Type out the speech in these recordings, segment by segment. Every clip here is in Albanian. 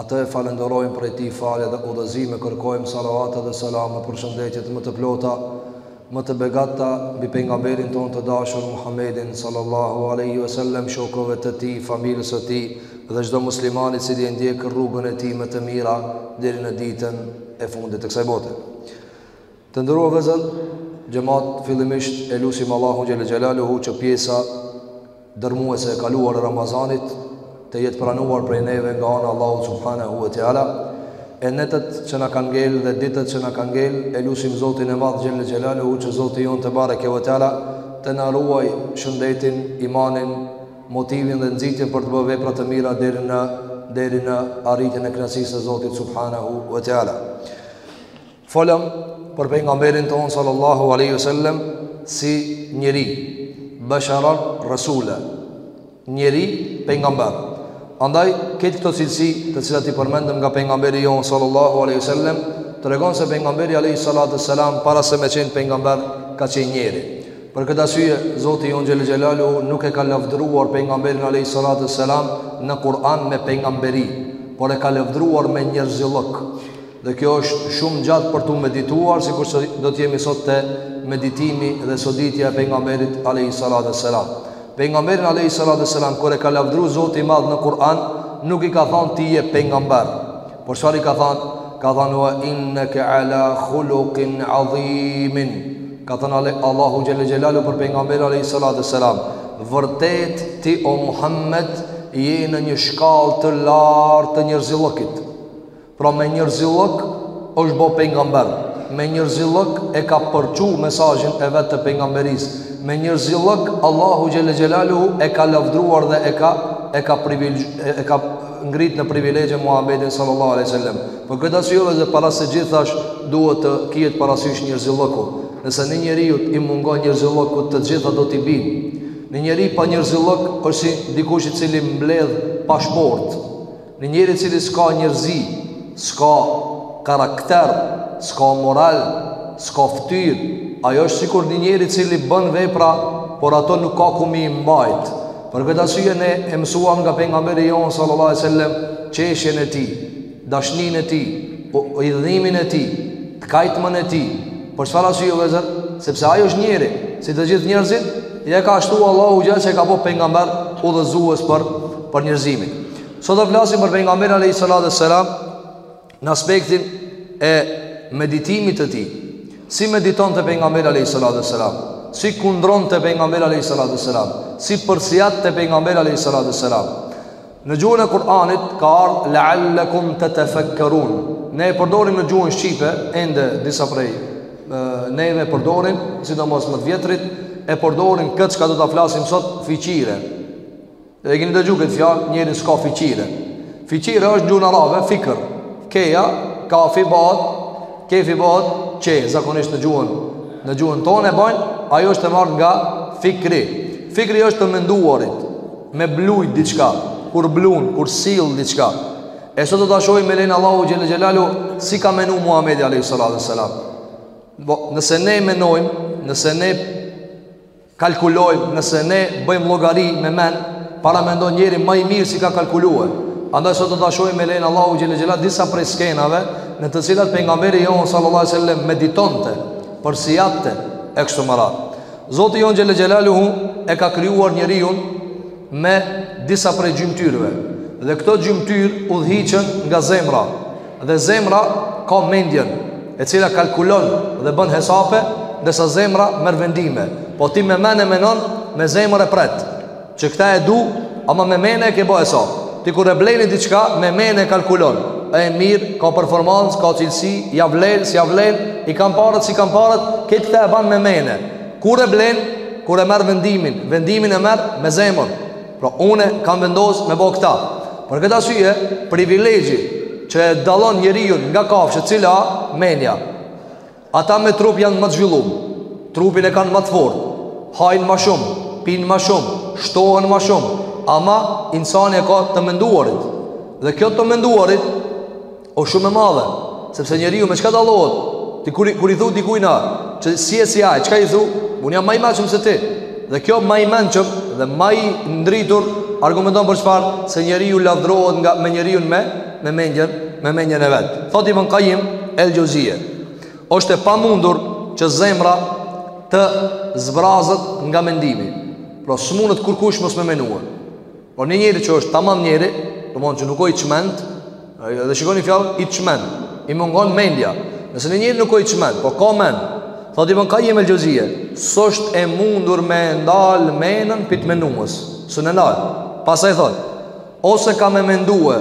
Atë e falënderojmë prej tij falje dhe udhëzime kërkojmë salavatet dhe selamet përshëndetjet më të plota, më të begatta mbi pejgamberin tonë të dashur Muhammedin sallallahu alaihi wasallam shokëve të tij familjes së tij dhe çdo musliman i cili e ndjek rrugën e tij me të mira deri në ditën e fundit të kësaj bote Të nderuar vëllezër, xhamat fillimisht e lusim Allahun xhelle xhelaluhu që pjesa dërmuese e kaluar e Ramazanit të jetë pranuar prej neve nga ana e Allahut subhanahu wa taala e netët që na kanë ngel dhe ditët që na kanë ngel e lusim Zotin e Madh xhelle xhelaluhu që Zoti jonë tebareke ve teala të na ruajë shëndetin, imanin, motivin dhe nxitjen për të bërë vepra të mira deri në deri në arritjen e kënaqësisë së Zotit subhanahu wa taala. Folëm për pejgamberin tonë sallallahu alaihi wasallam si njeri basharan rasula. Njeri pejgamber. Andaj këtë këto cilësi të cilat i përmendëm nga pejgamberi jonë sallallahu alaihi wasallam tregon se pejgamberi alaihi salatu selam para se me qenë pejgamber ka qenë njeri. Për këtë arsye Zoti jonë xhelle xhelaluhu nuk e ka lavdëruar pejgamberin alayhi salatu selam në Kur'an me pejgamberi, por e ka lavdëruar me njerëzillok. Dhe kjo është shumë gjatë, për t'u medituar sikurse do të jemi sot te meditimi dhe soditja e pejgamberit aleyhi salatu vesselam. Pejgamberin aleyhi salatu vesselam kur e ka lavdru Zoti i Madh në Kur'an, nuk i ka thënë ti je pejgamber. Por çfarë i ka thënë? Ka thënë wa innaka la ala khuluqin adhimin. Ka thënë Allahu xhelle xhelaluhu për pejgamberin aleyhi salatu vesselam, vërtet ti o Muhammed je në një shkallë të lartë të njerëzillokit. Pra me njerëzillok është bo pejgamber, me njerëzillok e ka përçu mesazhin e vet të pejgamberisë, me njerëzillok Allahu xhelle xhelaluhu e ka lavdruar dhe e ka e ka privilg e ka ngrit në privilegje Muhamedin sallallahu alejhi wasallam. Për këtë arsye vëllezër para së gjithash duhet të kihet parasysh njerëzilloku. Nëse një njeriut i mungon njerëzilloku të gjitha do t'i bijnë. Një njeri pa njerëzillok është si dikush i cili mbledh pa shportë. Një njeri i cili s'ka njerzi, s'ka karakter, s'ka moral, s'ka ftyrë, ai është sikur një njeri i cili bën vepra, por ato nuk ka ku me i mbajt. Për këtë arsye ne e mësuam nga pejgamberi jonë sallallahu alaihi wasallam qeshjen e tij, dashninë e tij, hidhërimin e tij, të kajtmën e tij. Për çfarë arsye vëllezër? Sepse ai është njeri, si të gjithë njerëzit, ja ka shtu Allahu gjë që e ka bo pejgamber udhëzues për për njerëzimin. Sot do të flasim për pejgamberin alayhi salatu wassalam në aspektin e meditimit të tij. Si meditonte pejgamberi alayhi salatu wassalam? Si kundronte pejgamberi alayhi salatu wassalam? Si përsiatte pejgamberi alayhi salatu wassalam? Në gjuhën e Kur'anit ka ardh la'allakum tatafakkarun. Ne e përdorim në gjuhën shqipe ende disa prej neve e përdorim, sidomos më të vjetrit, e përdorim këtë çka do ta flasim sot fiqire. Dhe keni dëgju këtë fjalë, njeri s'ka fiqire. Fiqire është gjuhën arabe, fikër. Keja, kafi, bat, kefi, bat, që zakonisht në gjuhën, në gjuhën tonë e bajnë, ajo është e marrë nga fikri. Fikri është të menduarit, me blujt diçka, kur blun, kur sill diçka. E sot do ta shohim me lejen e Allahut Xhel Xhelaluhu, si ka menu Muhammedi a.s. Nëse ne menojmë, nëse ne kalkulojmë nëse ne bëjmë llogari me men para mendon njeri ma i mirë si ka kalkulue andaj sot do ta shohim me lejen e Allahut xhel xhela disa prej skenave në të cilat pejgamberi jonë sallallahu alaihi wasallam meditonte përsiatte e kështu me radhë Zoti jonë xhel xelaluhu e ka krijuar njeriun me disa prej gjymtyrëve dhe këto gjymtyrë udhëhiqen nga zemra Dhe zemra ka mendjen, e cila kalkulon dhe bën hesape, ndërsa zemra merr vendime. Po ti me men e menon, me zemër e pret. Që këta e du, ama me men e ke bo hesap. Ti kur e blen ni diçka, me men e kalkulon. A e mirë, ka performancë, ka cilësi, ja vlen, s'ja vlen, i kam paret, s'i kam paret, këtë këta e ban me men. Kur e blen, kur e merr vendimin, vendimin e merr me zemër. Pra unë e kam vendos me bo këta Për këtë arsye, privilegji që e dallon njeriun nga kafshët cila menja Ata me trup janë ma të zhvillum Trupin e kanë ma të fortë Hajnë ma shumë, pinë ma shumë, shtohen ma shumë Ama insani e ka të menduarit Dhe kjo të menduarit O shumë e madhe, sepse njeriu me çka dallohet? Ti kur kur i thu dikujna, që s'je si ai, çka i thu? Unë jam ma i mençëm se ti. Dhe kjo ma i mençëm dhe ma i ndritur argumenton për çfarë? Se njeriu lavdërohet nga me njeriu me me mendjen, me mendjen e vet. Thotë Ibn Qayyim el-Jawziyye. Është e pamundur që zemra të zbrazet nga mendimi. Pra s'mundet kurkush mos me menue. Por një njeri që është tamam njeri, domethon që nuk o i çmend, dhe shikoni fjalën i çmend, i mungon mendja. Nëse një njeri nuk o i çmend, po ka mend. Thotë Ibn Qayyim el-Jawziyye, s'është e mundur me e ndal menën pi të menues. S'un e ndal. Pastaj thotë, ose ka me mendue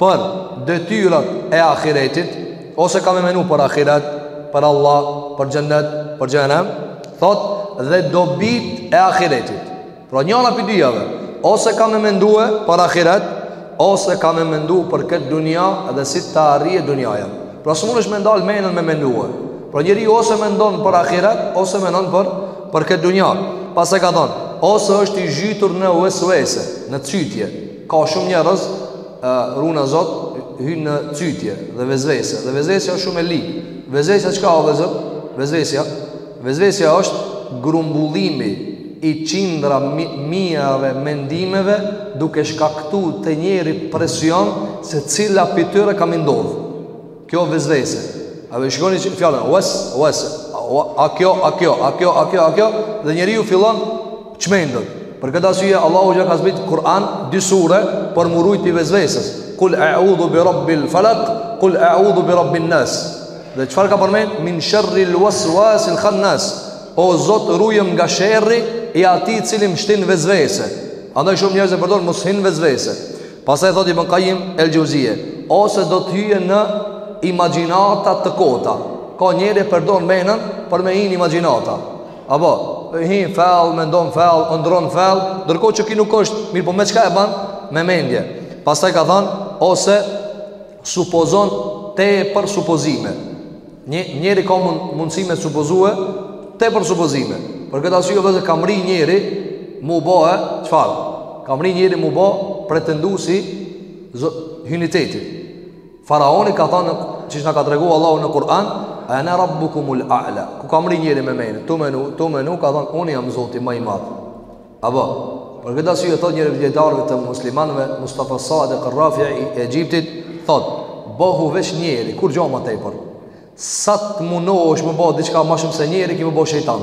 për detyrat e ahiretit, ose ka me menu për ahiret, për Allah, për xhennet, për xhehenem, thotë dhe dobitë e ahiretit. Pra njëra prej dyjave Ose ka me mendue për ahiret Ose ka me mendu për këtë dunja Dhe si të arrijë dunjaja Pra s'mundesh me ndalë menën me mendue Pra njeriu ose mendon për ahiret Ose mendon për, për këtë dunja Pastaj ka thonë Ose është i zhytur në uesuese Në cytje Ka shumë njerëz Runa Zot Hynë në cytje dhe vezvese Dhe vezvesja është shumë e li Vezvesja çka o vllezër? Vezvesja Vezvesja është grumbullimi i qindra mijave mendimeve duke shkaktu te njeri presion se cila prej tyre ka m'i ndodhë. Kjo vezvese. A e shikoni fjalën, wes, wes, a kjo, a kjo, a kjo, a kjo, a kjo, dhe njeriu fillon çmendet. Për këtë arsye, Allahu që ka zbrit Kur'an, dy sure, për m'u rujt prej vezveses. Kul eudhu bi rabbil falak, kul eudhu bi rabbin nas. Dhe çfarë ka përmend? Min sharri al-waswas al-khannas. O Zot, ruajmë nga sherri i atij i cili m'shtin vezvese. Andaj shumë njerëz e përdor me hi n'vezvese. Pastaj thotë Ibn Qayyim el-Xhevzije, ose do të hyjë në imagjinata të kota. Ka njeri e përdor menën për me hi n'imagjinata. Apo, hin fell, mendon fell, ëndrron fell, ndërkohë që ki nuk është, mirëpo me çka e ban? Me mendje. Pastaj ka thënë ose supozon tepër supozime. Një njeri ka mund, mundësi me supozue tepër supozime. Për këtë arsye vllezër ka mrri njeri mu boe çfarë? Ka mrri njeri mu bo pretendues i hyjnitetit. Faraoni ka thënë siç na ka tregu Allahu në Kur'an, ana rabbukumul a'la. Ku ka mrri njeri me menë? Tu menu, tu menu ka thënë unë jam Zoti më i madh. Apo, për këtë arsye thotë njëri prej dijetarëve të muslimanëve, Mustafa Sadik al-Rafi'i i Egjiptit, thotë, "Bohu veç njeri, kurrgjo ma tepër. Sa të mundohesh m'u bo diçka ma shumë se njeri, ki m'u bo shejtan."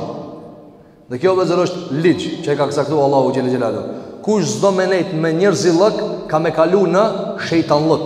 Dhe kjo vllezër është ligj që e ka caktu Allahu xhele xhelaluhu. Kush s'do me nejt me njerëzillëk, ka me kalu në shejtanllëk.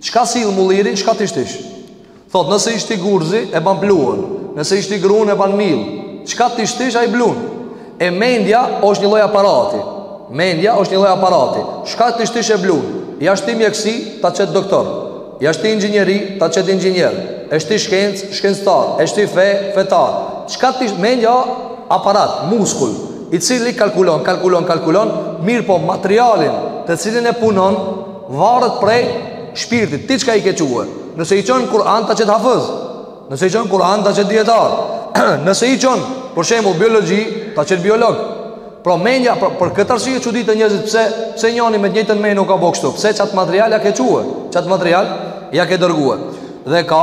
Çka sill mulliri, çka t'i shtish? Thot, nëse i shti gurzi, e ban pluhun. Nëse i shti grun, e ban mill. Çka t'i shtish, ai blun. E mendja është një lloj aparati. Mendja është një lloj aparati. Çka t'i shtish e blun? Ja shti mjekësi, ta qet doktor. Ja shti inxhinieri, ta qet inxhinier. E shti shkencë, shkencëtar. E shti fe, fetar. Çka t'i shtish, mendja aparat, muskull. I cili kalkulon, kalkulon, kalkulon. Mirëpo materialin të cilin e punon, Varet prej shpirtit Ti çka i ke çue Nëse i çon Kur'an ta qet hafëz Nëse i çon Kur'an ta qet dijetar Nëse i çon Për shembull biologji Ta qet biolog Pra menja pra, Për këtë arsye çuditen njerëzit Pse, pse njani me njejtën men nuk ka bo kshtu Pse qatë material ja ke çue Qatë material ja ke dërgue Dhe ka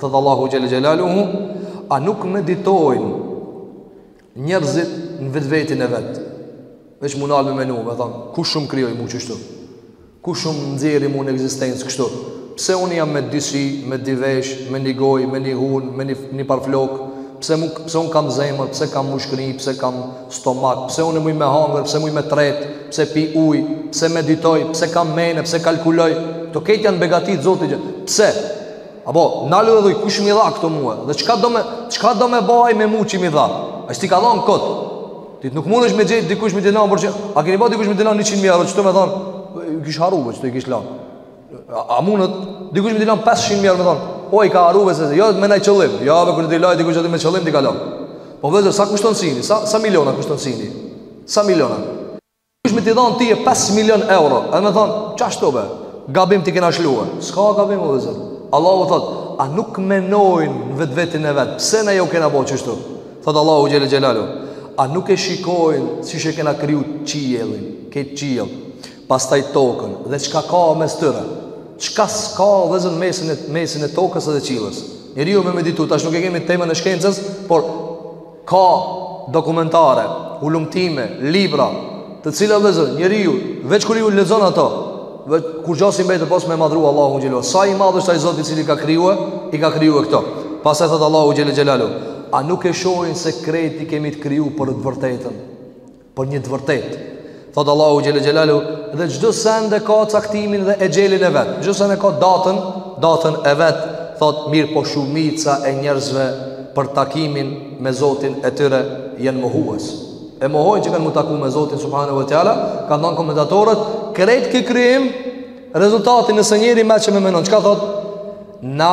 Thotë Allahu xhel-le xhelaluhu, a nuk meditojnë njerëzit në vetvetin e vet, veç m'u nalë me menu, me thanë, kush më krijoi mu qështu? Kush më nxjerri mu në ekzistencë kështu? Pse unë jam me dy sy, me dy vesh, me një goj, me një hun, me një, një par flokë? Pse, mu, pse unë kam zemër, pse kam mushkëri, pse kam stomak? Pse unë muj me hangër, pse muj me tret, pse pi uj, pse meditoj, pse kam mene, pse kalkuloj? Këto krejt janë begati t'Zotit xhel-le. Pse? Apo, nalu dhe thuj, kush mi dha këto mu? Dhe çka do me, çka do me ba me mu që mi dha? A s't'i ka dhonë kot? Ti nuk mundesh me gjet dikush me të lanë, por çka, a keni pa dikush me të lanë 100 mijë euro, dhe qështu me thonë? I kish harru që t'i kish lanë. A, a mundet, dikush me të lanë 500 mijë euro me thonë? O, i ka harru se se, jo, me naj qëllim. Jo, me kur t'i lë dikush aty me qëllim, t'i ka lanë. Po, vllezën, sa kushton syni? Sa, sa miliona kushton syni? Sa miliona? Kush me t'i dhonë ty e 5 milion euro Edhe me thonë, qashtu be Gabim t'i kena lshue S'ka gabim o vllezën Allahu thot, a nuk menojnë në vetvetin e vet Pse na ju kena bo qështu Thot Allahu xhel-le xhelaluhu A nuk e shikojnë qysh e kena kriju qiellin Këtë qiell Pastaj tokën Dhe çka ka mes tyre Çka s'ka vllezën mesin e, mesin e tokës edhe qillës Njeriu me meditu Tash nuk e kemi temën e shkencës Por Ka dokumentare, hulumtime, libra, të cilat vllezën njeriu, veç kur i lexon ato, veç kurgja s'i mbetet pos me madhru Allahun xhelalu. Sa i madh është ai Zot i cili ka krijue, i ka krijue këto. Pastaj thot Allahu xhel-le xhelaluhu, a nuk e shohin se krejt i kemi të kriju për të vërtetën? Për një të vërtetë Thotë Allahu xhel-le xhelaluhu Dhe çdo send e ka caktimin dhe exhelin e vet Çdo send e ka datën, datën e vet Thotë mirëpo shumica e njerëzve Për takimin me Zotin e tyre janë mohues E mohojnë që kanë m'u taku me Zotin Subhanehu ve teala Kanë thonë komentatorët Krejt ky krijim Rezultati nëse njeri me që me menon Çka thotë Na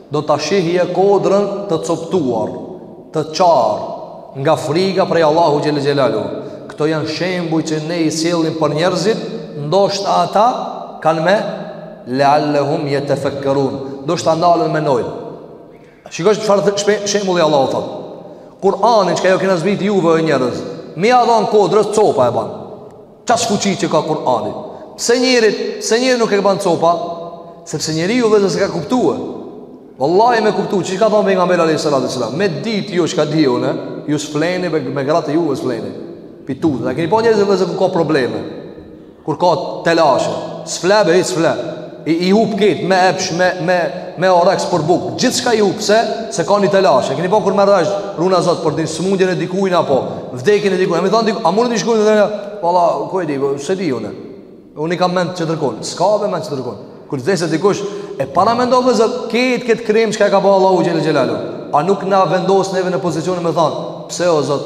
Do ta shihje kodrën të copëtuar, të çarë, nga friga prej Allahut xhel-le xhelaluhu. Këto janë shembuj që ne i sjellim për njerëzit, ndoshta ata kanë me leallehum jetefekkerun, ndoshta ndalen menojnë. Shiko çfarë she, shembulli Allahu thotë. Kur'anin çka ju kena zbrit juve o njerëz, me ia dhon kodrës copa e ban. Qaq fuqi që ka Kurani Pse njerit, pse njerit nuk e ban copa Sepse njeriu vllezën s'e ka kuptue Wallahi me kuptu Qysh ka thonë Pejgamberi alejhi salatu ve selam Me dit ju çka di une Ju s'fleni me, me gratë e juve s'fleni Pi tute a keni pa njeri vllezën kur ka probleme Kur ka telashe S'fle be ai s'fle I, i hup krejt me epsh, me, me, me oreks për buk. Gjithçka i hup, se, se ka një telashe. Keni pa kur merr vesh, runa zot, për din smundjen e dikujna, po, vdekjen e dikujna. E mi thonë dikujna, a mundë një shkujnë, dhe valla, ku e di, po, se di une. Unë i kam mend që tërkon, s'ka dhe mend që tërkon. Kur të vdes dikush, e para mendo vëllazër, ketë këtë krijim çka ka ba Allahu xhele xhelaluhu. A nuk na vendos neve në pozicionin me thonë, pse o zot,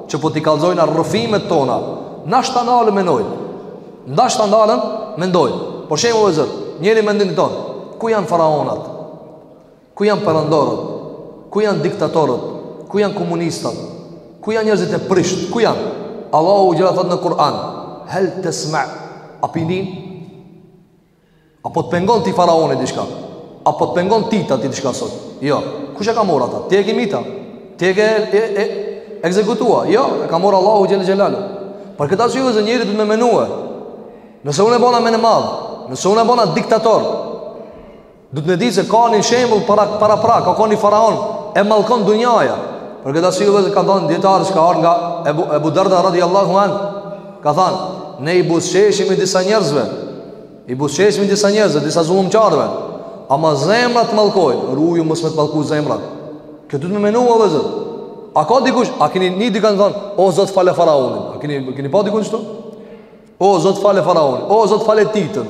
që po t'i kallzojna rrëfimet tona, nashta nalen menojn, ndashta nalen mendojn, për shembull vëllazër, njeri mendon këto, ku janë faraonat, ku janë perandorët, ku janë diktatorët, ku janë komunistët, ku janë njerëzit e prishtë, ku janë, Allahu xhele thotë në Kur'an, hel tesma, a p'i nin, A po të pengon ty faraoni diçka? A po të pengon ty Tita diçka sot? Jo. Kush e ka marrë ata? Ti e ke myt a? Ti e ke e, e ekzekutu a? Jo, e ka marrë Allahu xhel xhelalu. Për këtë arsye vëllazër njeri duhet me menue. Nëse unë e bona menemadh, nëse unë e bona diktator, duhet me di se ka një shembull para para pra, ka kon ni faraon e mallkon dunjaja. Për këtë arsye vëllazër ka thënë një dijetar siç ka ardhur nga Ebu Ebu Darda radhiyallahu anhu, Ka thënë, ne i buzëqeshmi disa njerëzve, i buzëqeshmi disa njerëzve, disa zullumqarve, ama zemrat të mallkojnë, ruju mos me të mallku zemrat. Këtë duhet me menu, vëllazër. A ka dikush, a kini ni dikën tu thënë, o Zot fale faraonin, a kini, kini pa dikush kështu? O Zot fale faraonin, o Zot fale Titën.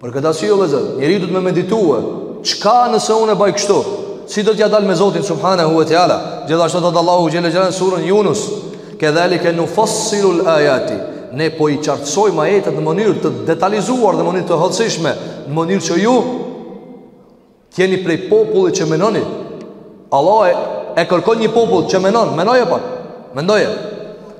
Për këtë arsye vëllazër, njeriu duhet të meditue, çka nëse unë e baj kështu? Si do t'ja dal me Zotin subhanahu wa taala? Gjithashtu thot Allahu xhele xhelal në surën Yunus, "Kedhalika nufassilu al-ayati." Ne po i qartësojmë ajetet në mënyrë të detalizuar dhe në mënyrë të hollësishme, në mënyrë që ju Jeni prej popullit që menoni. Allahu e kërkon një popull që menon, menoje pak. Mendoje.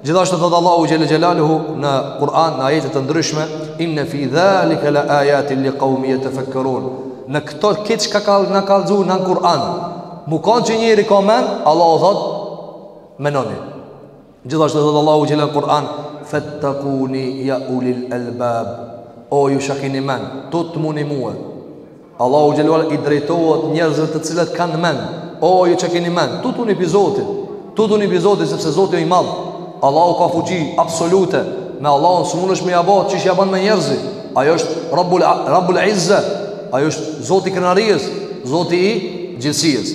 Gjithashtu thot Allahu xhel xhelaluhu në Kur'an në ajete të ndryshme, inna fi zalika la ayatin liqaumi yatafakkarun. Në këto krejt çka na ka kallzu në Kur'an. Mu kanë që njeri ka mend, Allahu thot menoni. Gjithashtu thotë Allahu xhelal në Kur'an, "Fattakuni ya ulil albab." O ju çi kini men, tutmuni mua. Allahu xhelal i drejtohet njerëzve të cilët kanë men. O ju çi kini men, tutuni pi Zotit. Tutuni pi Zotit sepse Zoti është i madh. Allahu ka fuqi absolute. Me Allahun s'munësh me ja bo, qysh ja bën me njerëzit. Ai është Rabbul Rabbul Izza. Ai është Zoti i krenarisë, Zoti i gjithësisë.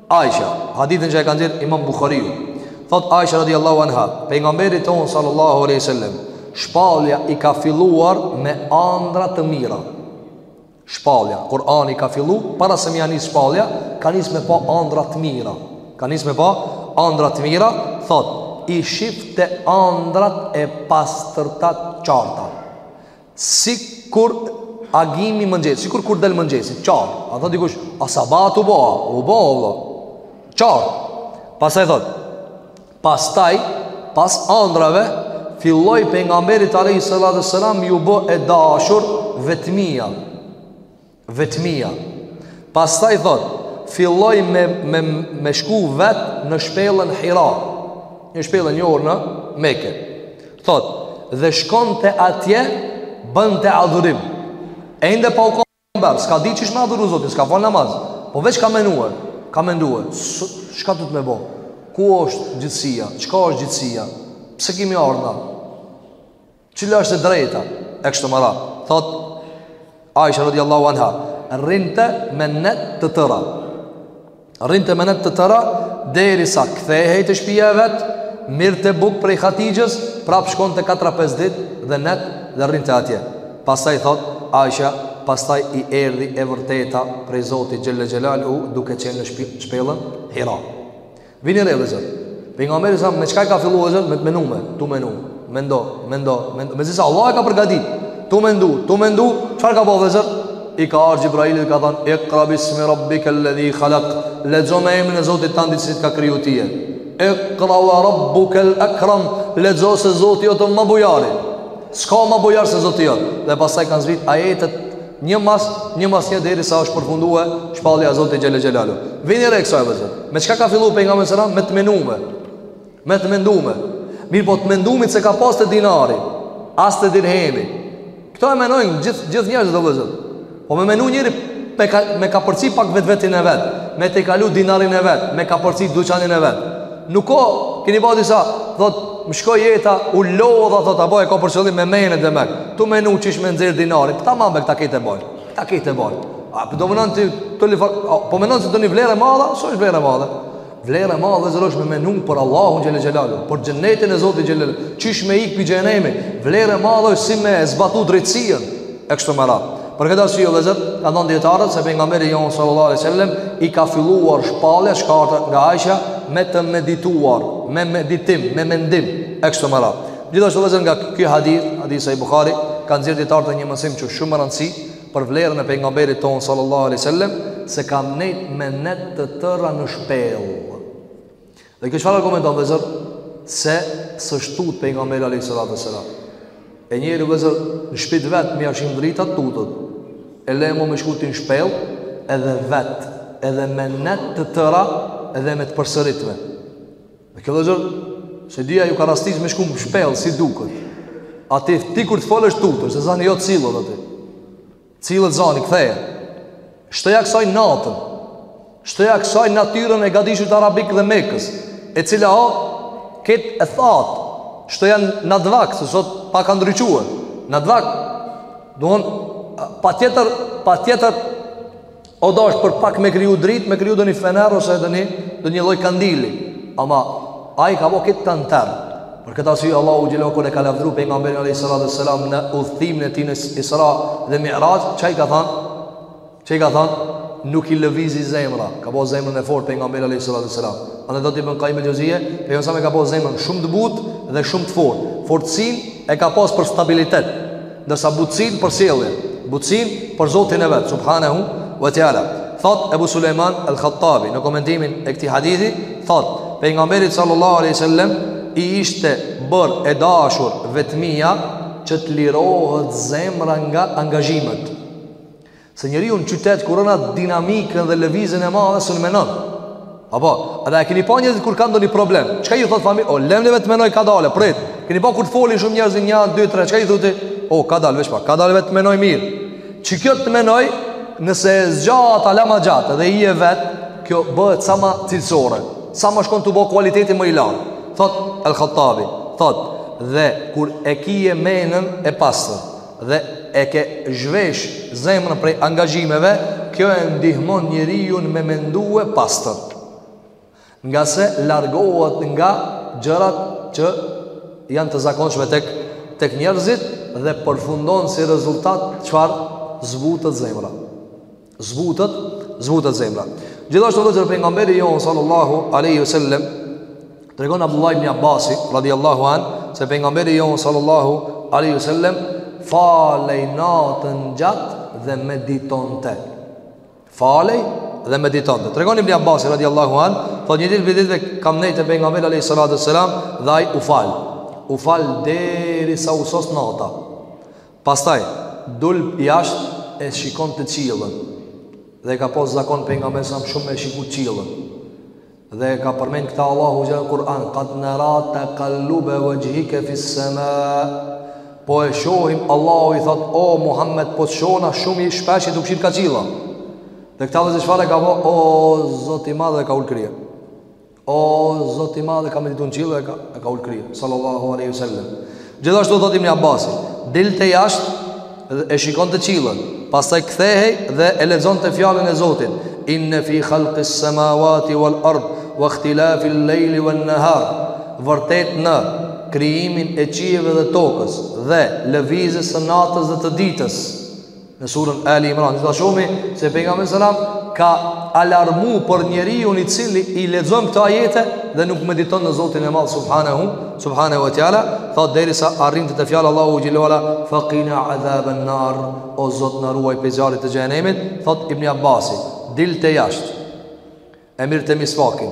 Aisha, hadithin që e ka nxjerr Imam Buhariu. Thot Aisha radhiyallahu anha, pejgamberit tonë sallallahu alaihi wasallam, shpallja i ka filluar me andra të mira. Shpallja, Kur'ani ka fillu para se me ja nis shpallja, ka nis me pa andra të mira. Ka nis me pa andra të mira, thot i shifte andrat e pastërta të qarta. Sikur agimi i mëngjesit, sikur kur del mëngjesi, qartë. A thot dikush, a sabah u bo? U bo, u bo. Qartë. Pastaj thot, pastaj pas ëndrrave filloi pejgamberit alejhi salatu selam iu bo e dashur vetmia. Vetmia. Pastaj thot, filloi me me me shku vet në shpellën Hira. Një shpellë një orë në Mekë. Thot, dhe shkonte atje bënte adhurim. E ende pa u kon pejgamber, s'ka di qysh me adhuru Zotin, s'ka fal namaz, po veç ka menduar, ka menduar, çka duhet me bo? Ku është gjithësia? Çka është gjithësia? Pse kimi ardhur? Cila është e drejta? E kështu me radhë. Thot, Aisha radiallahu anha, rrinte me net të tëra. Rrinte me net të tëra, derisa kthehej te shpia e vet, mirrte bukë prej Hatixhes, prapë shkonte 4-5 ditë dhe net dhe rrinte atje. Pastaj thot, Aisha, pastaj i erdhi e vërteta prej Zotit xhele xhelaluhu duke qenë në shpellën Hira. Vini re vllezër Pejgamberi sa me çka ka filluar vllezër, me të menume, tu menu, mendo, mendo, mendo. Derisa Allahu e ka përgatit. Tu mendu, tu mendu, çfarë ka bo vllezër? I ka ardhur Xhibrili dhe ka thënë Iqra bismi rabbika alladhi khalaq. Lexo me emrin e Zotit tënd që ka kriju ti. Iqra wa rabbuka al-akram. Lexo se Zoti jot ma bujari. S'ka ma bujar se Zoti jot. Dhe pastaj kanë zbrit ajetet Një mas një mas një derisa është përfundue shpallja e Zotit xhele xhelaluhu. Vini re kësaj vllezër. Me çka ka fillu pejgamberi alejhi selam? Me të menume. Me të mendume. Mirëpo të mendumit s'e ka pas te dinari. As te dirhemi. Këto e menojnë gjithë njerëzit o vllezër. Po me menu njeri me ka, me kapërcy pak vetveten e vet. Me tejkalu dinarin e vet. Me kapërcy duqanin e vet. Nuk ka, keni pa disa, thot, më shkoi jeta, u lodha, thot, apo e ka për qëllim me men demek. Tu menu qysh me nxjerrë dinarin, këta ma me këta krejt e bojnë, këta krejt e bojnë. A për po do menon të, të lifar, a, po menon që të një vlerë e madhe, s'është vlera e madhe. Vlera e madhe vllezër është me menu për Allahun xhele xhelaluhu, për xhenetin e Zotit xhelaluhu, qysh me ik prej xhehenemit, vlera e madhe është si me zbatu drejtësinë, e kështu me radhë. Për këtë arsye o vëllezër, kanë thënë dijetarët se pejgamberi jonë sallallahu alaihi wasallam i ka filluar shpallja siç ka than Aisha me të medituar, me meditim, me mendim e kështu me radhë. Gjithashtu o vëllezër nga ky hadith, hadith i Buhari, kanë nxjerrë dijetarët një mësim që shumë rëndësi për vlerën e pejgamberit tonë sallallahu alaihi wasallam se ka nejt me net të tëra në shpellë. Dhe kjo çfarë argumenton vëzër se s'është tutë pejgamberi alayhi salatu sallam. E njeri vëzër në shpi t'vet me iu shim drita tutet. E le mo me shku ti në shpellë edhe vet, edhe me net të tëra, edhe me të përsëritme. Dhe kjo vëzër s'e di a ju ka rastis me shku në shpellë si duket. Aty ti kur të folësh tutesh, se zani jot sillet aty. Sillet zani kthehet. Shtoja kësaj natën. Shtoja kësaj natyrën e gadishullit arabik dhe Mekës, e cila o krejt e thatë. Shtoja natë vakt, se sot pak a ndryshuar. Natë vakt, do të thotë patjetër, patjetër O dashtë për pak me kriju dritë, me kriju donjë fener ose donjë, donjë lloj kandili. Ama, ai e ka bo këtë të tërë. Për këta si Allahu xhele kur e ka lavdëru pejgamberin alaihi salatu wasalam në udhëtimin e tij në isra dhe miraxh, ça i ka thanë? Ça i ka thanë? Nuk i lëvizi zemra, ka pas zemrën e fortë pejgamberi alaihi salatu wasalam. A edhe do t'i bën qajo mu'xhizje, pejgamberi e ka pas zemrën shumë të butë dhe shumë të fortë. Fortësin e ka pas për stabilitet. Ndërsa butësinë për sjelljen, butësinë për Zotin e vet, subhanehu ve teala. Thot Ebu Sulejman al-Khattabi në komentimin e këtij hadithi, thot pejgamberit sallallahu alaihi wasallam i ishte bërë e dashur vetmia që të lirohet zemra nga angazhimet. Se njeriu në qytet kur ë n'dinamikën dhe lëvizën e madhe s'un menon. Apo, edhe e keni pa njerëzit kur kanë ndonjë problem? Çka ju thot familja? O lemni ve të menoj kadale, prit. Keni pa kur të folin shumë njerëz në 1 2 3, çka i thotë? O kadal veç pak, kadal ve të menoj mirë. Qi kjo të menoj nëse e zgjat ala ma gjatë dhe je vet, kjo bëhet sa ma cilësore, sa ma shkon tu bo kualiteti më i lartë. Thot El Khattabi, thot dhe kur e kije menën e pastër, dhe e ke zhvesh zemrën prej angazhimeve, kjo e ndihmon njeriun me mendue pastër. Ngase largohet nga gjërat që janë të zakonshme tek tek njerëzit dhe përfundon si rezultat çfarë zbutet zemra. zbutet, zbutet zemra. Gjithashtu edhe pejgamberi jon sallallahu alaihi wasallam tregon Abdullah ibn Abbas radhiyallahu an se pejgamberi jon sallallahu alaihi wasallam falej natën gjat dhe meditonte. Falej dhe meditonte. Tregon ibn Abbas radhiyallahu an, thot një ditë prej ditëve kam nejt te pejgamberi alaihi salatu wasalam dhe ai u fal. U fal derisa u sos nata. Pastaj, dul jashtë e shikonte qiellin. Dhe ka pas zakon pejgamberi sa shumë me shiku qiellin. Dhe ka përmend këta Allahu në Kur'an, qad nara taqalluba wajhika fi sama. Po e shohim Allahu i thot o Muhammed po t'shohna shumë shpesh je tu kqyr ka qiella. Dhe këta vëzë çfarë ka bo Zoti i madh dhe ka ul krye. o Zot i Madh ka me meditu në qiell e ka e ka ul kry sallallahu alaihi wasallam. Gjithashtu thotë Ibn Abbas, dilte jashtë dhe e shikonte qiellin, pastaj kthehej dhe e lexonte fjalën e Zotit, inna fi khalqis samawati wal ard wa ikhtilafil layli wan nahar. Vërtet në krijimin e qiejve dhe tokës dhe lëvizjes së natës dhe të ditës Në surën Ali Imran, do të shohim se pejgamberi sallallahu alajhi wasallam ka alarmu për njeriun i cili i lexon këto ajete dhe nuk mediton në Zotin e Madh subhanahu subhanahu wa taala, thot derisa arrinte te fjala Allahu xhele xhelalu faqina azaban nar o Zot na ruaj prej zjarrit të xhehenemit, thot Ibn Abbasi, dilte jashtë. E mirrte misvakin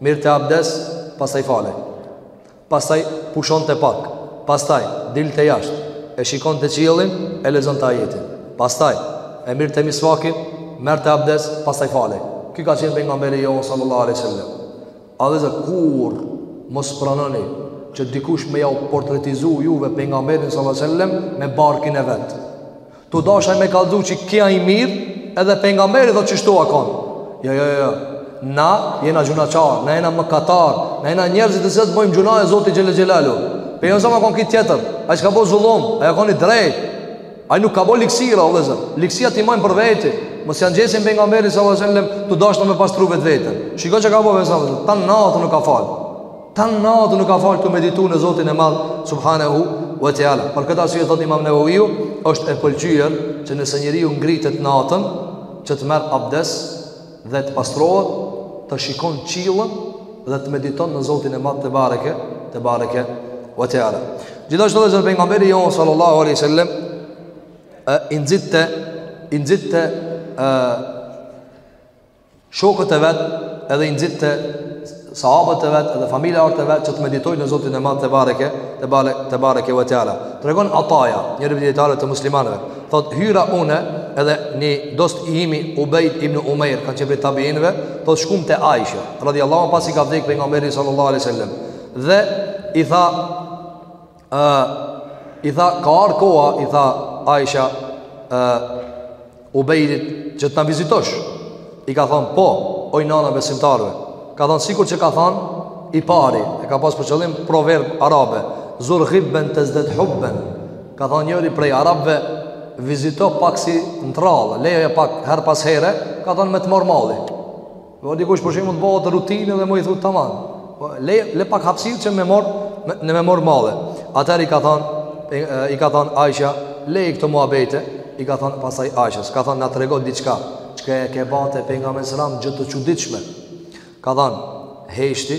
Mirrte abdes Pastaj falej Pastaj pushonte pak Pastaj dilte jasht E shikonte qiellin E lexonte ajetin Pastaj e mirrte misvakin Merrte abdes Pastaj falej Ky ka qenë pejgamberi jonë Sallallahu alai sallam A vllezër kurrë Mos pranoni Që dikush me jau portretizu juve Pejgamberin sallallahu alai sallam Me barkun e vet Tu dasht ai me kallxu që qi ai i mirë, edhe pejgamberi thotë qështu a kon. Jo, jo, jo, jo. Na jena gjynahqar, na jena mëkatar, na jena njerëz të cilët bëjmë gjynahe Zotit xhele xhelalu. Pejgamberi jon a kon krejt tjetër. Ai s'ka bo zullum, ai a kon i drejt. Ai nuk ka bo ligsina, o vëllazër. Ligsinat i majm për vete. Mos ja ngjesim pejgamberit sallallahu alajhi wasallam, tu dashur me pastru vetveten. Shiko çka ka bo pejgamberi. Tan natë nuk ka fal. Tan natë nuk ka fal tu meditu në Zotin e Madh subhanahu wa taala. Për këtë arsye thot Imam Nawawi, është e pëlqyer që nëse njeriu ngritet natën, që të merr abdes dhe të pastrohet, të shikon qiellin dhe të mediton në Zotin e Madh tebareke tebareke wa taala. Gjithashtu edhe pejgamberi jon sallallahu alaihi wasallam i nxitte i nxitte shokët e vet, edhe i nxitte sahabët e vet, edhe familjarët e vet që të meditojnë në Zotin e Madh tebareke, tebare, tebareke ve teala. Tregon Ataja, njëri prej dijetarëve të muslimanëve, thot hyra unë edhe një dost i imi Ubejd ibn Umair, kanë qenë prej tabiinëve, thot shkum te Aisha, radhiyallahu anha pasi ka vdekur pejgamberi sallallahu alaihi wasallam. Dhe i tha ë i tha ka ardhur koha i tha Aisha ë Ubejdit që të na vizitosh i ka thonë po oj nana e besimtarëve ka thon sikur që ka thon i pari e ka pas për qëllim proverb arabe zur ghibben tezded hubben ka thon njëri prej arabëve vizito pak si në t'rrallë, le pak her pas here, ka thonë me të marr malli. Po dikush për shembull bëhet rutinë dhe më i thotë tamam. Po le le pak hapësirë që më mor në më mor malli. Atëherë i ka thon i ka thon Aisha, le këto muhabete, i ka thon pastaj Aishes, ka thon na trego diçka, çka e ke pa te pejgamberi selam gjë të çuditshme. Ka thon heshti,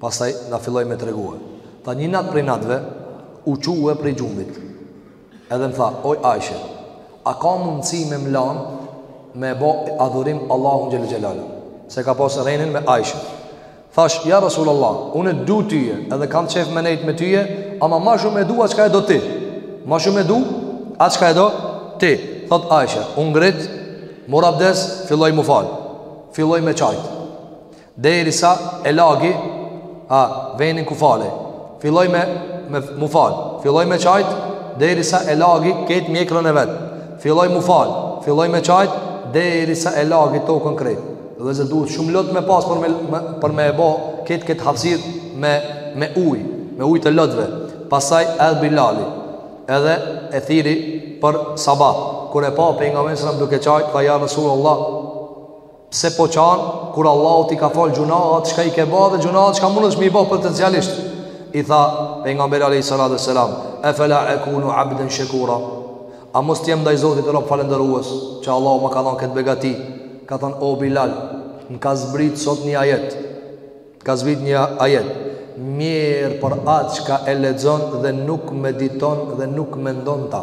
pastaj na filloi me tregue. Tha një natë prej natëve u çu prej gjumit. Edhe më tha, oj Ajshe, a ka mundësi me m'lanë me e bo adhurim Allahun xhele xhelaluhu? Se ka pasë renin me Ajshe. Thash, ja Rasul Allah, unë du tyje edhe kam qef me nejt me tyje, ama ma shumë e du ata çka e do ti. Ma shumë e du ata çka e do ti. Thot Ajshe, u ngrit, mur abdes, filloi mu falë, filloi me qajtë. Derisa e lagi, a venin ku falej. Filloi me me mu fal. Filloi me çajt derisa e lagi ket mjekrën e vet. Filloi mu fal. Filloi me çajt derisa e lagi tokën krejt. Vllezër duhet shumë lot me pas për me, me për me e bë ket ket hapësir me me ujë, me ujë të lotëve. Pastaj erdh Bilali, edhe e thiri për sabah. Kur e pa pejgamberin selam duke çajt, tha ja Rasulullah, Pse po qan kur Allahu t'i ka fal gjunaat çka i ke ba dhe gjunaat çka mundesh me i ba potencialisht. I tha pejgamberi alayhi salatu selam, "E fela akunu abdan shakura?" A mos t'jem ndaj Zotit rob falënderues që Allahu ma ka dhanë këtë begati? Ka thanë o Bilal, më ka zbrit sot një ajet. Ka zbrit një ajet. Mjerë për atë që e lexon dhe nuk mediton dhe nuk mendon n'ta.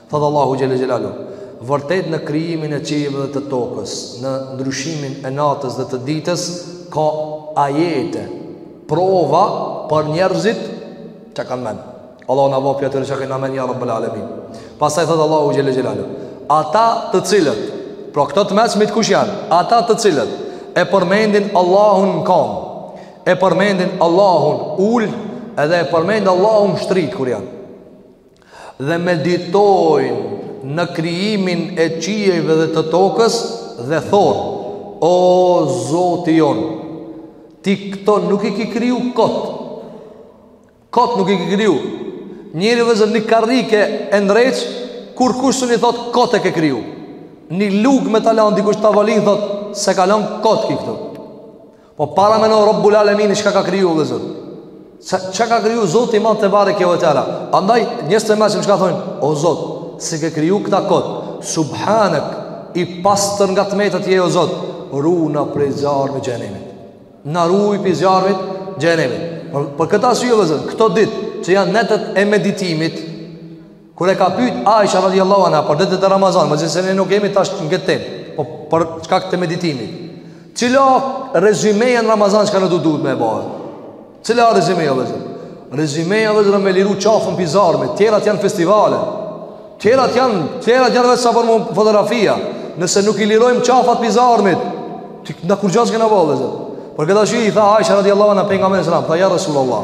Thotë Allahu xhele xhelaluhu, vërtet në krijimin e qiejve dhe të tokës, në ndryshimin e natës dhe të ditës, ka ajete, prova për njerëzit që kanë mend. Allahu na boft prej atyre çka kanë mend, ja Rabbel alemin. Pastaj thotë Allahu xhele xhelaluhu, ata të cilët, pra këta të meçmit kush janë, ata të cilët, e përmendin Allahun në kamë, e përmendin Allahun ul, edhe e përmendin Allahun shtrit kur janë. dhe meditojnë në krijimin e qiejve dhe të tokës dhe thonë o zoti jon ti këto nuk i ki kriju kot kot nuk i ki kriju njeri vllezër një karrike e ndreq kurkush s'i thot kot e ke kriju një lugë me ta lan dikush n'tavolin thot s'e ka lan kot qi këtu Po parameno Rabbul Alemini çka ka kriju vllezër. Çka ka kriju Zoti i madh tebareke ue teala. Andaj, njerëzit e meçëm çka thonë, o Zot, s'i ke kriju këta kot, subhanek, i pastër nga të metat je o Zot, runa prej zjarmit xhehenemit. Na ruj prej zjarmit xhehenemit. Për, për këtë arsye vllezër, këto ditë që janë netët e meditimit, Kur e ka pyet Aisha radhiyallahu anha për ditët e Ramazanit, megjithëse ne nuk jemi tash në këtë temë, po për shkak të meditimit. Cila rezimeja në Ramazan që ka në du duhet me e bëhe? Cila rezimeja vëllezër? Rezimeja vëllezër me liru qafën pi zjarmit, tjerat janë festivale, tjerat janë, tjerat janë veç sa për me bo fotografia, nëse nuk i lirojmë qafat pi zjarmit, ti kurgjo s'kena bo vëllezër. Për këta shi i tha Aisha radhiyallahu anha pejgamberit sallallahu alaihi wasallam, tha ja Rasulullah.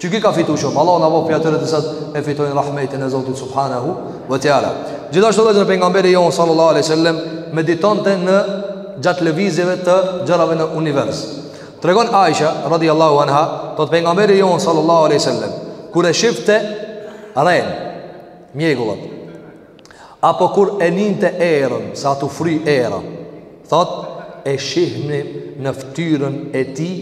Qiky ka fitu shumë, Allahu na bëftë prej atyre të cilat e fitojnë rahmetin e Zotit subhanahu wa taala. Gjithashtu vëllezër pejgamberi jon sallallahu alaihi wasallam meditonte në gjatë lëvizjeve të gjërave në univers. Tregon Aisha radhiyallahu anha, thot pejgamberi jon sallallahu alaihi wasallam, kur e shifte renë, mjegullat Apo kur e ninte erën, sa të fry era, thot, e shihni në ftyrën e tij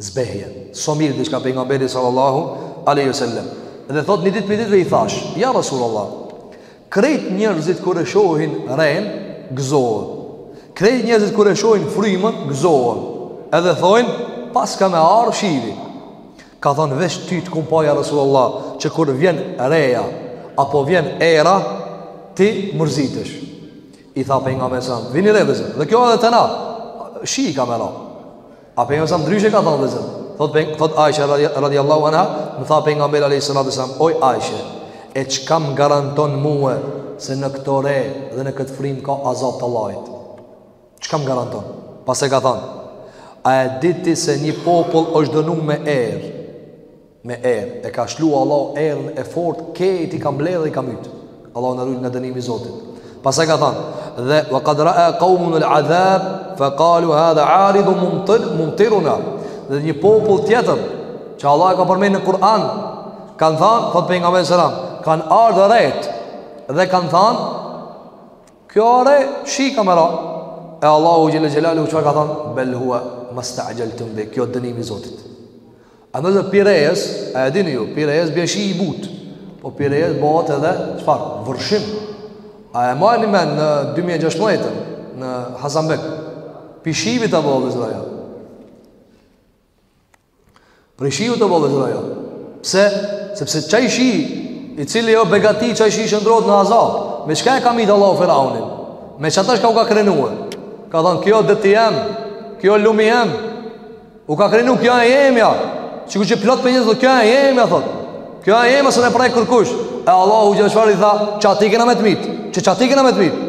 zbehjen. S'o mirë diçka pejgamberi sallallahu aleyhi sallam. Dhe thot, një ditë prej ditëve i thash, ja Rasulullah, krejt njerëzit kur e shohin renë, gëzohen. Krejt njerëzit kur e shohin frymën, gëzohen. Edhe thojnë, paska me ardh shivi. Ka thënë veç ty të kum pa ja Rasulullah Që kur vjen reja Apo vjen era Ti mërzitesh I tha pejgamberi alejhi selam Vini re vëllezër Dhe kjo edhe te na Shi ka me ra A pejgamberi alejhi selam Ndryshe ka thënë vëllezër Thot, ben, thot Aisha radiallahu anha Më tha pejgamberi alejhi salatu wasallam Oj Aisha E çka m'garanton mue Se në këto re Dhe në këtë frim ka azab t'Allahit Çka më garanton? Pastaj ka thënë, a e diti se një popull është dënu me erë? Me erë, e ka shlu Allah erën e fort, krejt i ka mbledh e i ka mytë. Allahu na rujt nga dënimi i Zotit. Pastaj ka thënë, dhe ve kad ra'a kaumun el-adhab, fe kalu hadha aridun mumtiruna, dhe një popull tjetër, që Allah e ka përmend në Kur'an, kanë thënë, thot pejgamberi alejhi selam, kanë ardhë rejtë, dhe kanë thënë, Kjo a re shi ka me ra E Allahu xhele xhelaluhu çfarë ka thonë Bel huve mestaxheltum bihi Kjo dënim i Zotit A vëllezër pi rejes A e dini ju Pi rejes bje shi i but Po pi rejes bëhet edhe Çfarë vërshim A e mani n'men në 2016 Në Hasanbeg Pi shivit a bo vëllezër ajo Prej shiut vëllezër ajo. Pse? Sepse qaj shi, i cili o begati, qaj shi shndrrohet në azab. Me çka e ka mitë Allahu Firaunin? Me qata çka u ka krenue? Ka thonë, ky o deti jem, ky o lumi jem. U ka krenu, kjo e jemja. Siku qe plot pi njerëzve, kjo e jemja, thot. Kjo e jemja, se ne prej kurkush. E Allahu xhele çfarë i tha, qaty kena me të mitë. Qe qaty kena me të mitë.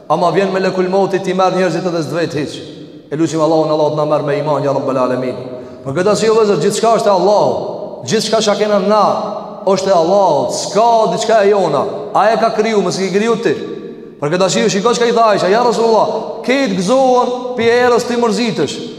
Ama vjen melekul mevti t'i merr njerëzit edhe s'të vet hiç E lusim Allahun Allahu të na merr me iman ja rabbel alemin Për këtë arsye vllezër gjithçka është e Allahut Gjithçka çka kena na është e Allahut S'ka diçka e jona Ai e ka kriju më s'e ki kriju ti Për këtë arsye shiko çka i tha Aisha Ja Rasulullah Krejt gëzohen prej erës ti mërzitesh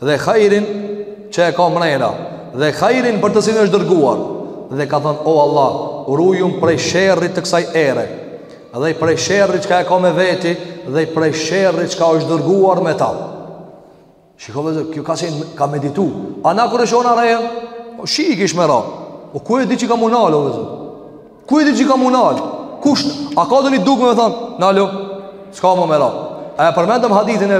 dhe hajrin që e ka mrena dhe hajrin për të cilin është dërguar dhe ka thënë o Allah rujëm prej sherrit të kësaj ere dhe prej sherrit çka e ka me veti dhe prej sherrit çka është dërguar me ta shiko vllezër kjo ka qen, ka meditu a na kur e shona reja o shi kish me ra o ku e di që ka mu nal o vllezër Ku e di që ka mu nal? Kush? A ka do një dukë me thonë? Nalu, s'ka më me ra. A e përmendëm hadithin e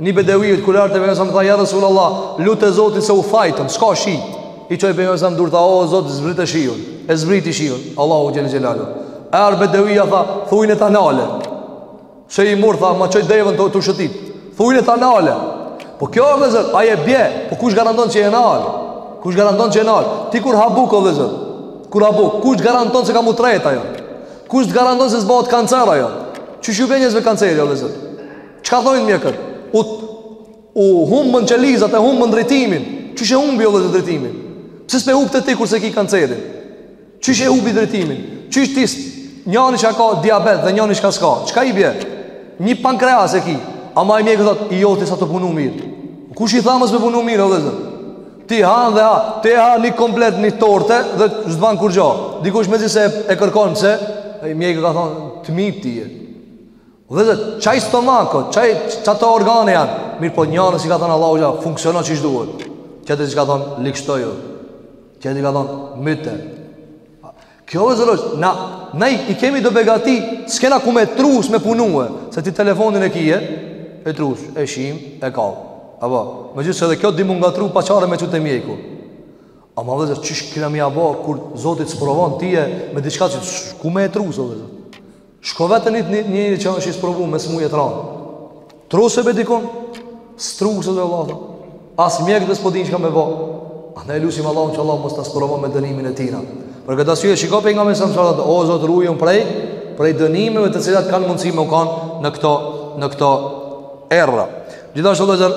një bedevijit, kur erdh te Pejgamberi, tha, ja Rasul Allah, lute Zotin se u thajtëm, s'ka shi. I çoi Pejgamberi durt tha, o, Zot, zbrite shiun, e zbriti shiun, Allahu xhele xhelaluhu. Erdh bedevija tha, thuj ne ta nale. Se i mor tha, ma çoj deven tu shëtit. Thuj ne ta nale. Po kjo o vllezër, Ai e bje, po kush garanton që e nal? Kush garanton që e nal? Ti kur ha buk o vllezër? Kur ha buk, kush garanton se ka mu tret ajo? Kush të garanton se s'bohet kancer ajo? Qysh ju bje njerëzve kanceri o vllezër? Çka thonë mjekët? U u humbën qelizat e humbën drejtimin. Qysh e humbi o vllezër drejtimin? Pse s'pe hup te ti kur s'e ki kancerin? Qysh e hupi drejtimin? Qysh ti njëri çka ka diabet dhe njëri çka s'ka? Çka i bje? Një pankreas e ki. Ama mjeku t'thot, i joti s'a tu punu mirë. Kush i tha mos me punu mirë, o vllezër? Ti han dhe ha, ti ha një komplet një torte dhe s't'ban kurgjo. Dikush mezi se e kërkon pse, e mjeku t'ka thonë, të myt tye. Vllezër, qaj stomak o, qaj qato organe janë, mirëpo njërës i ka thonë Allahu Xhele, funksiono qysh duhet. Tjetrës i ka thonë ligshtoju, tjetrës i ka thonë myte. Kjo vllezër është, na, na i, i kemi do begati, s'kena ku me trus me punue, se ti telefonin e kije, e trus, e shym, e kall. Apo, megjithëse edhe kjo di mund nga tru pa çare me çu te mjeku. Ama vllezër, qysh kina me ia bo, kur Zoti t'sprovon tye me diçka s'ki ku me e trus, o vllezër. Shko vete një një njeri që është i sprovum me smuje të ran. Truse be dikun, s'truset vallah. As mjekët s'po din çka me bo. A na e lusim Allahun që Allahu mos të na sprovon me dënimin e tina. Për këtë arsye, shiko Pejgamberi alejhi selam çka tha, o Zot rujëm prej, prej dënimeve të cilat kanë mundësi me u kanë në këto, në këto erëra. Gjithashtu vllezër,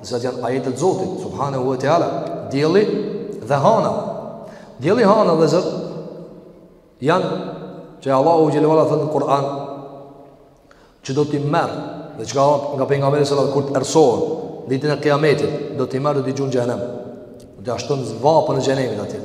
Të cilat janë ajete të Zotit, subhanahu wa taala, dielli dhe hana. Dielli hana vllezër janë që Allahu xhele ve ala thot në Kur'an që do t'i merr dhe çka nga pejgamberi sallallahu alajhi wasallam kur të errësohen ditën e kiametit do t'i merr do t'i gjun n'xhehnem. Do t'ia shton vapën e xhehnemit atij.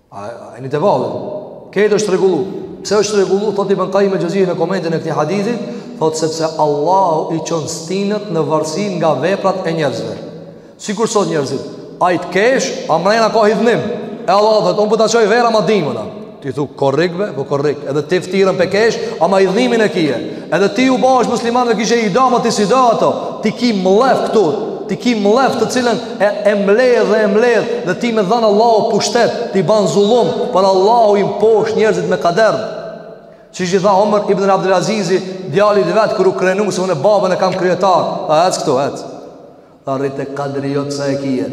A e një të valë, krejt është rregullu. Pse është rregullu, thot Ibn Kajim el-Xheuzije në komentin e këtij hadithit, thot sepse Allahu i çon stinët në varsi nga veprat e njerëzve. Sikur sot njerëzit, ai të kesh, ama mrena ka hidhnim. E Allahu thot, unë po ta çoj verë, ama dimën a. Ti thu, korrik be, po korrik. Edhe ti ftyrën pe kesh, ama hidhnimin e kije. Edhe ti ju bahesh muslimanve kishe i do, ama ti s'i do ata Ti ki mllef këtu Ti ki mllef të cilën e, e mledh dhe e mledh Dhe ti me dhanë Allahu pushtet Ti ban zullum Por Allahu i mposht njerëzit me kader Që që tha Omer Ibn Abdelazizi Djalit vet kur u krenu Se unë e babën e kam kryetar Tha ec këtu ec Tha rri te kadri jot sa e kije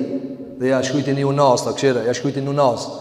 Dhe ja shkrujti një unazë Tha kqyre ja shkrujti një unazë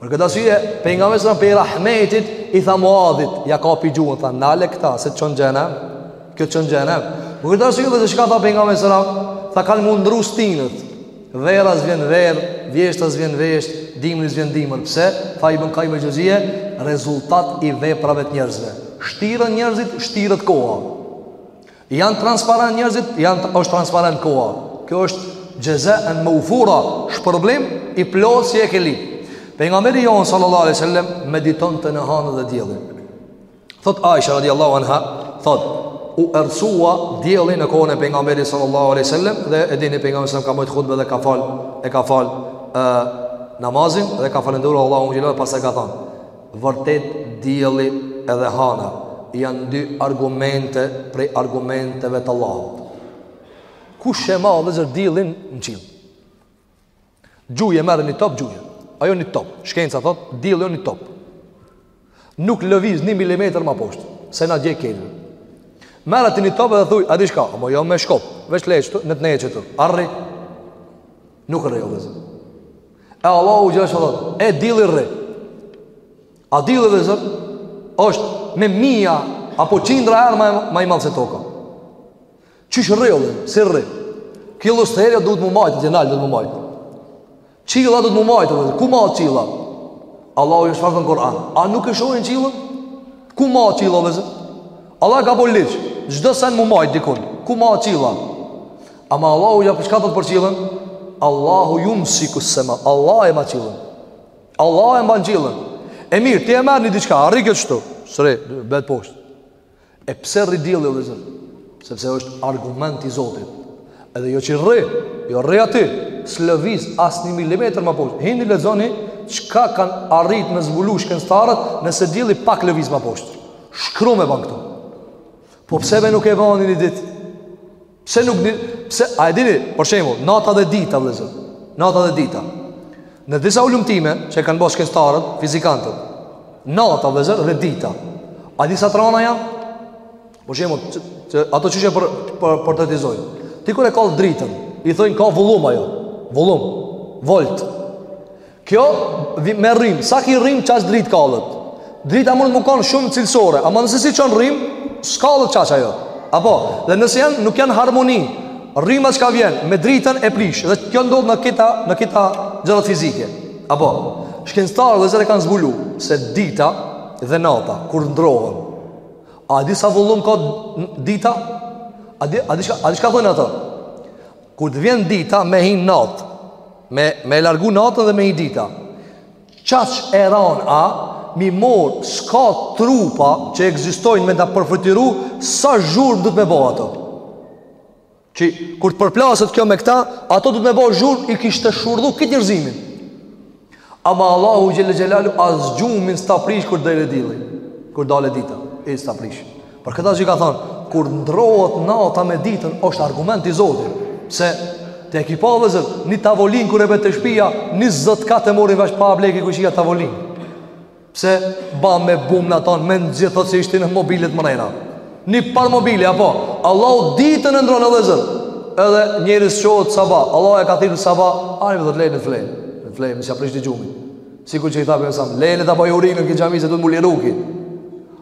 Për këtë arsye, pejgamberi sa prej rahmetit i tha Muadhit, ja kapi gjuhën tha, nale këta se të çon xhenem. Kjo çon xhenem. Për këtë arsye vllezër çka tha pejgamberi sa tha kanë m'u ndrru stinët. Vera s'vjen verë, vjeshta s'vjen vjeshtë, dimri s'vjen dimër. Pse? Tha ibn Kajim el-Xheuzije, rezultat i veprave të njerëzve. Shtiren njerëzit, shtiret koha. Janë transparent njerëzit, janë është transparent koha. Kjo është xhezaen meufura, shpërblim i plotë si e ke lyp. Pejgamberi jon sallallahu alaihi wasallam meditonte në hanë dhe diellin. Thot Aisha radiallahu anha, thot u errësua dielli në kohën e pejgamberit sallallahu alaihi wasallam dhe e dini pejgamberi sallallahu ka bajt hutbe dhe ka fal e ka fal namazin dhe ka falendëruar Allahun xhelal pastaj ka thënë Vërtet dielli edhe hana janë dy argumente prej argumenteve të Allahut. Kush e ma vllezër diellin në qill? Gjuje merre një top gjuje. Ajo një top. Shkenca thot, dielli jo një top. Nuk lëviz një milimetr ma poshtë, se na djeg krejt. Merre ti një top edhe thuj, a di çka, ama jo me shkop, veç le qetu, le të nejë qetu, a rri, Nuk rri o vllezër E Allahu xhelle shanuhu E dielli rri A dielli vllezër është me mija Apo qindra herë ma, ma i madh se toka Qysh rri o vllezër Si rri Ky llusteri ja duhet mu majtë Gjenal duhet mu majtë Qilla duhet mu majtë vllezër Ku mahet qilla Allahu ja çfarë në Kuran A nuk e shohin qillën Ku mahet qilla vllezër Allah ka bo ligj Çdo sen mu majtë dikun Ku mahet qilla Ama Allahu ja çka thot për qiellin? Allahu jumsiku sema. Allah e ma qiellin. Allah e mban qiellin. E mirë, ti e marr një diçka, a rri kështu. S'rri, bjen poshtë. E pse rri dielli vllezër? Sepse është argument i Zotit. Edhe jo që rri, jo rri aty, s'lëviz as një milimetër më poshtë. Hini lexoni çka kanë arrit me zbulu shkencëtarët nëse dielli pak lëviz më poshtë. Shkrum e ban këtu. Po pse be nuk e bani një ditë? Pse nuk di, pse a e dini, për shembull, nata dhe dita vllezër. Nata dhe dita. Në disa hulumtime që kanë bërë shkencëtarët, fizikantët, nata vllezër dhe dita. A di sa t'rana janë? Për shembull, që, që ato qysh i për për portretizojnë. Ti kur e kall dritën, i thonë ka vullum ajo. Vullum, volt. Kjo vi me rrim, sa ki rrim qaq dritë kallet. Drita mundet me kon shumë cilësore, ama nëse s'i çon rrim, s'kallet qaq ajo. Apo, dhe nëse janë nuk janë harmoni, rrima çka vjen me dritën e prish dhe kjo ndodh në këta në këta gjëra fizike. Apo, shkencëtarët vllezër kanë zbulu se dita dhe nata kur ndrohen. A di sa vullum ka dita? A di a di çka a di çka thonë ata? Kur të vjen dita me hin nat. Me me largu natën dhe me hin dita. Qaq e ranë a mi mor s'ka trupa që ekzistojnë me ta përfytyru sa zhurmë duhet me bo ato. Që kur të përplaset kjo me këta, ato duhet me bo zhurmë i kishte shurdhu këtë njerëzimin. Ama Allahu xhel-le xhelaluhu as gjumin s'ta prish kur del dilli, kur del dita, e s'ta prish Për këta arsye ka thonë, kur ndrohet nata me ditën është argument i Zotit se ti ke pa vllezër një tavolin kur e bie te shpia njerëzit krejt e morrin vesh pa a ble ky kojshia tavolin Pse bam e bum në tanë Me në gjithë thotë se ishte në mobilet mrena Një par mobile, apo Allahu ditën e ndron vllezër Edhe njerëz çohet sabah Allahu e ka thirrë sabah Ani me thotë le net flejnë, net flejnë, mos ja prishni gjumin Sikur që i tha Pejgamberi alejhi selam, lene të baje urinën në këtë xhami se duhet m'u liru ky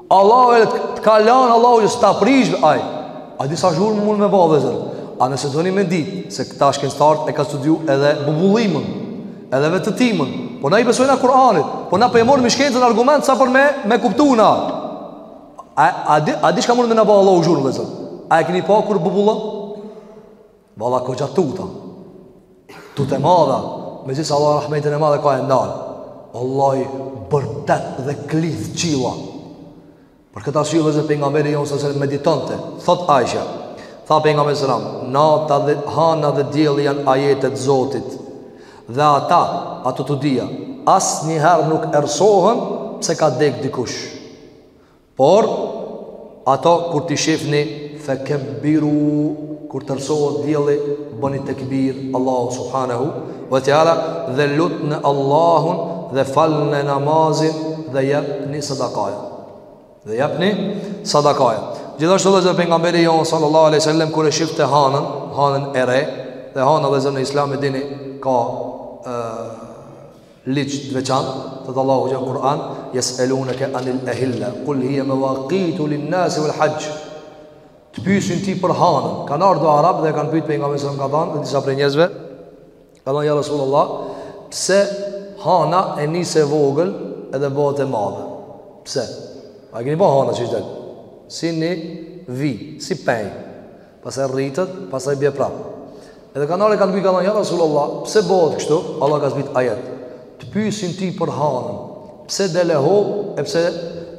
Allahu e të ka lanë, Allahu s'ta prish, aj, a di sa zhurmë mund me ba vllezër. A nëse doni me di, se këta shkencëtarët e kanë studiu edhe bubullimën, edhe vetëtimën, po na i besojna Kur'anit, po na pe morrim shkencën argument, sa për me, me kuptu na. A, a, a, a di çka mund me na ba Allahu zhurmë vllezër. A e keni pa kur bubullon? Valla koxha tuta, tutë e madha Megjithëse Allahu rahmetin e madh e ka e ndal, vallahi bërtet dhe klith qilla Për këta arsye vllezër Pejgamberi jonë salallahu alejhi selam meditante Thotë Aisha Tha Pejgamberi alejhi selam Nata dhe hana dhe dielli janë ajetet e Zotit Dhe ata Ato të dyja asnjëherë nuk errësohen Pse ka dek dikush Por, ato kur t'i shifni, fe kebbiru, kur t'errësohet dielli, bëni tekbir, Allahu subhanahu, ve teala, dhe lutne Allahun, dhe falne namazin, dhe jepni sadakaja. Dhe jepni sadakaja. Gjithashtu vllezër Pejgamberi jonë, sallallahu aleyhi sallam, kur e shifte hanën, hanën e re, dhe hana vllezër në islami dini, ka e, Ligj të veçantë, thot Allahu xh.sh. n'Kur'an, Jes'eluneke anil ehille, kul hije mevakitu lin nasi vel hajj. Të pyesin ti për hanën. Kan ardhur arab dhe kanë pyet pejgamberin sallam ka thënë dhe disa prej njerëzve, ka thënë ja Rasulullah, pse hana e nisë e vogël edhe bëhet e madhe? Pse? A keni pa hanën si del? Si një vi, si penj. Pastaj rritet, pastaj bje prap. Edhe kanë ardh e kanë pyt ka than ja Rasulullah, pse bëhet kështu? Allah ka zbrit ajet. Të pyesin ti për hanën. Pse del e holl? E pse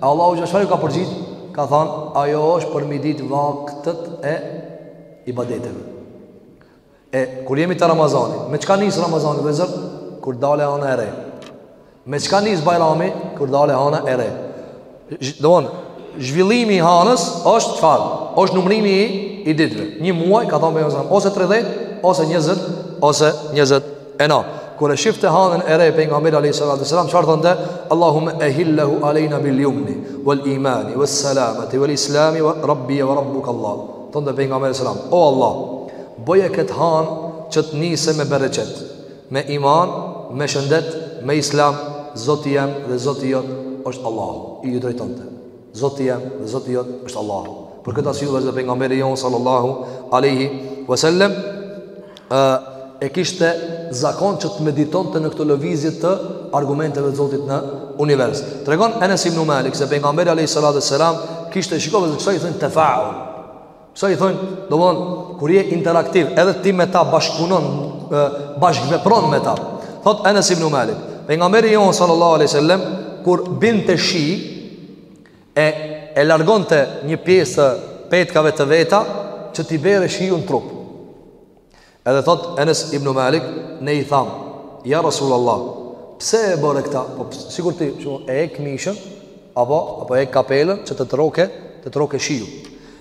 Allahu xh.sh. u ka përgjit? Ka thënë, ajo është për mi ditë vaktet e ibadeteve. E kur jemi te Ramazani, me çka nis Ramazani vëllezër? Kur del hana e re. Me çka nis Bajrami? Kur del hana e re. Domthon, zhvillimi i hanës është çfarë? Është numrimi i, i ditëve. Një muaj ka thënë pejgamberi ose 30 ose 20 ose 20 e nan. Kur e shifte hanën e re pejgamberi alayhi salatu sallam çfarë thonte? Allahumma ahillahu alayna bil yumni wal imani was salamati wal islami wa rabbi wa rabbuka Allah. Thonte pejgamberi selam, O Allah, bëje këtë han që të nisë me bereqet, me iman, me shëndet, me islam, Zoti jem dhe Zoti jot është Allahu. Iu drejtonte. Zoti jem dhe Zoti jot është Allahu. Për këtë arsye vëllezër pejgamberi jon sallallahu alaihi wasallam Ë, e kishte zakon që të meditonte në këto lëvizje të argumenteve të Zotit në univers. Tregon Enes ibn Malik se pejgamberi alayhis salatu wassalam kishte shiko se kësaj i thojnë tefa'ul. Kësaj i thojnë, domethan kur je interaktiv, edhe ti me ta bashkëpunon, bashkëvepron me ta. Thot Enes ibn Malik, pejgamberi jon sallallahu alaihi wasallam kur binte shi, e e largonte një pjesë të petkave të veta që t'i bere shiu në trup. Edhe thot Enes ibn Malik, ne i tham, ja Rasul Allah, pse e bëre këta? Po sikur ti, që e hek këmishën, apo, apo e hek kapelën që të t'rroke, të t'rroke shiu.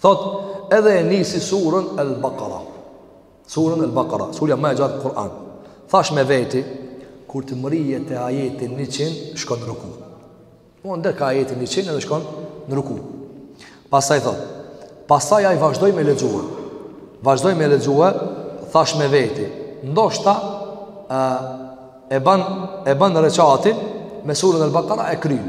Thot, edhe e nisi surën El Bakara. Surën El Bakara, surja më e gjatë n'Kur'an. Thash me veti, kur të mërrije te ajeti 100, shkon në ruku. Po ndër ka ajetin 100 edhe shkon në ruku. Pastaj thot, pastaj ai vazhdoi me lexuar. Vazhdoi me lexuar, thash me veti, ndoshta e e ban e ban rekatin me surën El Bakara e kryen.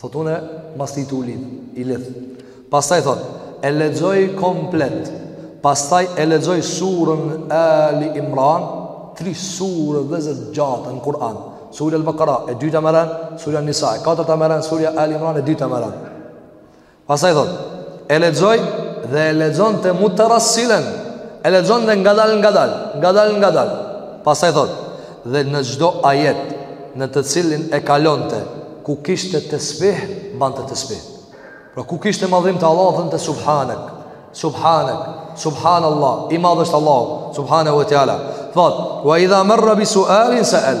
Thotë une mas tij tu lidh, i lidh. Pastaj thotë, e lexoi komplet. Pastaj e lexoi surën Ali Imran, tri sure me të gjata në Kur'an. Surja Al-Baqara e dyta me radh, surja Nisa e katërta me radh, surja Ali Imran e dyta me radh. Pastaj thot E lexoj dhe e lexonte muterassilen E lexonte ngadal ngadal Ngadal ngadal Pastaj thot Dhe në çdo ajet Në të cilin e kalonte Ku kishte tesbih Bante tesbih Pra ku kishte madhërim të Allahut Thonte subhanek Subhanek Subhan Allah I madh është Allahu Subhanehu ve teala Thot Wa idha merra bi sualin seel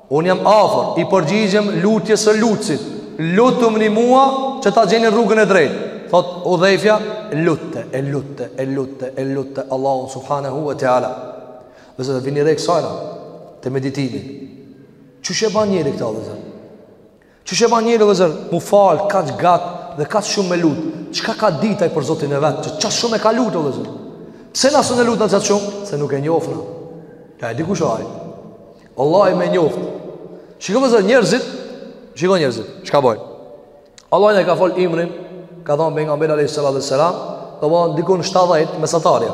Unë jam afër, i përgjigjem lutjes së lutësit, Lutumni mua që ta gjeni rrugën e drejtë. Thot Hudhejfja, lutte, e lutte, e lutte, e lutte Allahun subhanahu wa taala. Vëllezër vini re kësaj të meditimit. Qysh e ban njeri këto vëllezër. Qysh e ban njeri vëllezër mu fal kaq gat dhe kaq shumë me lut. Çka ka ditë ai për Zotin e vet, që qaq shumë e ka lut o vëllezër. Pse na s'un e lutna qaq shumë? Se nuk e njofna. Ja e di kush ai. Vallahi me e njoft. Shiko vëllezër njerëzit, shiko njerëzit, çka bojnë. Allahi na e ka fal ymrin, ka thanë pejgamberi alayhis salam, do von diku 70 mesatarja.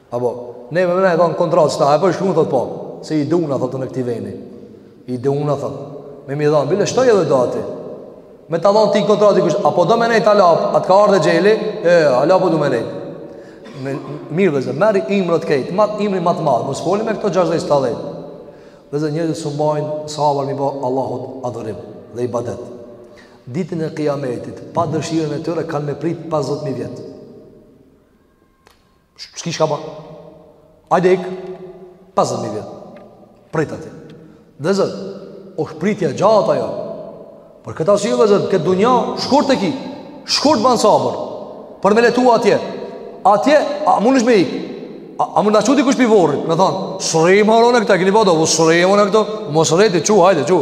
Apo, ne me na e dhanë kontratë, shta, e për shkrunë, thotë po, se i duna, thotë në këti veni. I duna, thotë, me mi dhanë, bile, shtoj edhe do aty. Me ta dhanë ti kontratë dikush, a po do me nejtë hala, po, a të ka ardh exheli, e, hala po du me nejtë. Me, mirë vëllezër, merri ymret krejt, mat, ymri ma të madh, mos folim me këto 60, 70. Vëllezër njerëzit s'bajnë sabër me i bo Allahut adhurim dhe ibadet. Ditën e kiametit, pa dëshirën e tyre, kanë me pritë 50.000 vjetë. S'ki çka ban Hajde ik 50.000 vjetë Prit aty Vëllezër Osht pritje e gjatë ajo Për këta arsye vëllezër Këtë dunja shkurt e ki Shkurt ban sabër Për me lehtu atje Atje A mundesh me ik A, a mund na çu dikush pi vorrit Me thanë S'rri mor une këtu Kini pa do S'rri mor une këtu Mos rri ti Çu hajde çu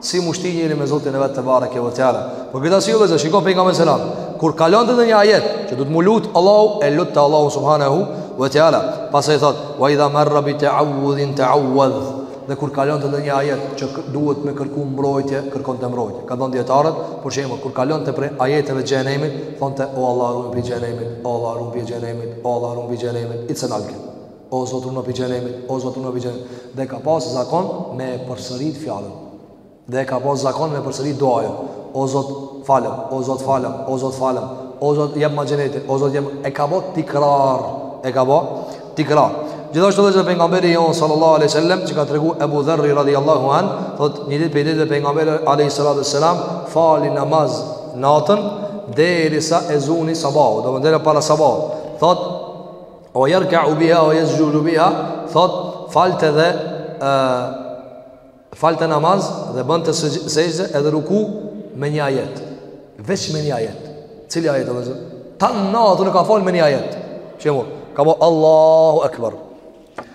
Si mushti njëri me Zotin e vetë të bare kjo vëtjala Për këta si u dhe zë, shiko për nga me selam Kur kalon të dhe një ajet Që du të mu lutë Allahu e lutë të Allahu subhanahu vëtjala Pas e i thotë Wa idha marra bi te awudhin te awudh Dhe kur kalon të dhe një ajet Që duhet me kërku mbrojtje Kërkon të mbrojtje Ka dhënë djetarët Por shemë kur kalon të prej ajeteve gjenemit Thonë të o Allah rumbi gjenemit O Allah rumbi gjenemit O Allah rumbi gjenemit Itëse nalke O Zot runa pi xhenemit, o Zot runa pi xhenemit. Dhe ka pas zakon me përsërit fjalën. Dhe ka pas zakon me përsërit duajën. O Zot falem, o Zot falem, o Zot falem, o Zot jepma xhenetin, o Zot jep e ka bë tikrar, e ka bë tikrar. Gjithashtu edhe pejgamberi jon sallallahu alaihi wasallam që ka tregu Abu Dharr radhiyallahu an, thot një ditë pej ditëve pejgamberi alaihi salatu wasalam fali namaz natën derisa e zuni sabahu, do të thotë deri para sabahut. Thot O jerkeu biha, o jesxhudu biha, thot, falte dhe, e, falte namaz dhe bënte sexhde edhe ruku me një ajet. Veç me një ajet. Cili ajet, vllezër? Tanë natën ka fal me një ajet. Që e mund, ka bo Allahu Ekber.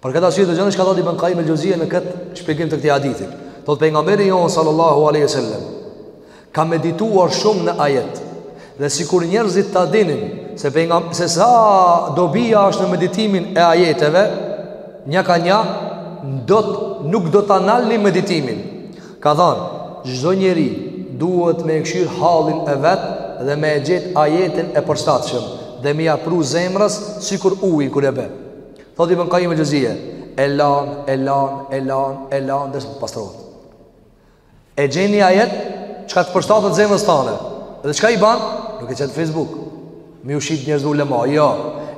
Për këtë arsye dëgjoni çka thotë Ibn Kajjim el-Xheuzije në këtë shpjegim të këtij hadithi. Thotë pejgamberi jon sallallahu alaihi wasallam ka medituar shumë në ajet. Dhe sikur njerëzit ta dinin se pejgam se sa dobia është në meditimin e ajeteve, një ka një do të nuk do ta nalni meditimin. Ka thanë, çdo njeri duhet me e kshir hallin e vet dhe me e gjet ajetin e përshtatshëm dhe me ia pru zemrës sikur ujin kur e bën. Thotë Ibn Kajjim el-Xheuzije, e lan, e lan, e lan, e lan derisa të pastrohet. E gjeni ajet çka të përshtatet zemrës tane. Dhe çka i ban? Nuk e çet Facebook. Me ju shit njerëz ulema, jo.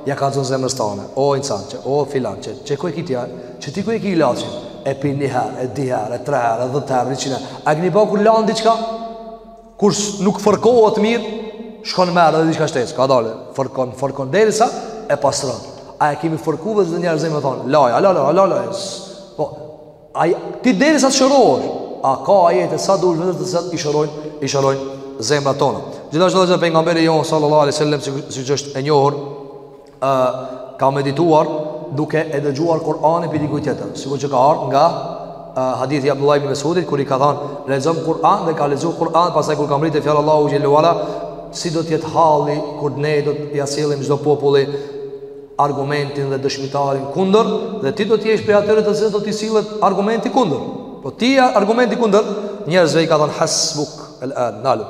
Ja kallzon zemrës tane. O insan, qe, o filan, qe, qe ku e ki ti, qe ti ku e ki ilaçin? E pi një herë, e di herë, e tre herë, e dhetë herë, njëqin herë. A keni pa kur lanë diqka? Kur nuk fërkohet mirë, shkon merr edhe diçka shtesë, kadalë, fërkon, fërkon, derisa e pastron. A e kemi fërku vllezër njëherë zemrën tonë, laj, ala, ala, ala, ala, po, a, ti derisa të shërohet, a ka ajete sa duhet vllezër të cilët i shërojnë i shërojnë zemrat tona gjithashtu edhe pejgamberi jon sallallahu alaihi wasallam siç është e njohur Ë ka medituar duke e dëgjuar Kur'anin prej dikujt tjetër, sikur që ka ardhur nga hadithi i Abdullah ibn Mesudit kur i ka thënë lexom Kur'an dhe ka lexuar Kur'an pastaj kur ka mbritë fjala e Allahut xhel-le ue ala si do të jetë halli kur ne do të ja sillim çdo populli argumentin dhe dëshmitarin kundër dhe ti do të jesh prej atyre të cilët do të sillet argumenti kundër. Po ti argumenti kundër njerëzve i ka thënë hasbuk el an nalu.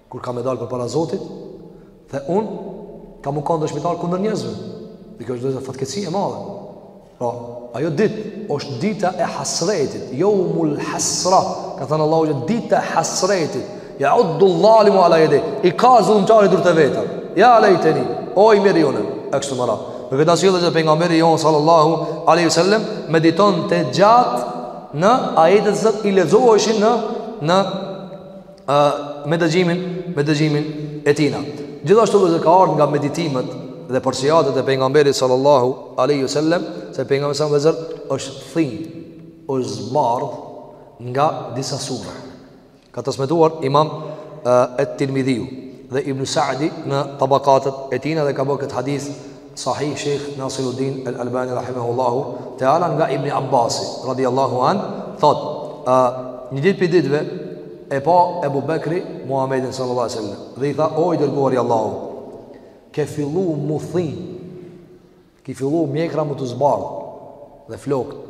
Kur kam me dalë përpara Zotit, dhe unë, kam me u kanë dëshmitar kundër njerëzve. Dhe kjo është vllezër fatkeqësi e madhe. Pra, ajo dit, është dita e hasretit, jeumul hasra, ka thënë Allahu xhel, dita e hasretit, jeaddu dhalimu ala jedejh, i ha zullumqari durt e veta, ja lejteni, o i mjeri unë, e kështu me radhë. Për këtë arsye vllezër pejgamberi jonë, sallallahu aleyhi sallam, meditonte gjatë në ajetet të cilët i lexoheshin në, në ë me dëgjimin, me dëgjimin e tina. Gjithashtu vllezër ka ardhur nga meditimet dhe porsiatet e pejgamberit sallallahu alaihi wasallam se pejgamberi sa vllezër është thin, është zbardh nga disa sura. Ka transmetuar Imam et-Tirmidhiu dhe Ibn Sa'di në tabakatet e tina dhe ka bërë këtë hadith Sahih Sheikh Nasiruddin El Albani Rahimehullahu Teala nga Ibni Abbasi Radiallahu An Thot uh, Një dit prej ditve E pa Ebu Bekri Muhammedin Sallallahu Alejhi ve Sallam Dhe i tha O i dërguar i Allahut Ke fillu mu thin Ke fillu mjekra mu të zbardh Dhe flokt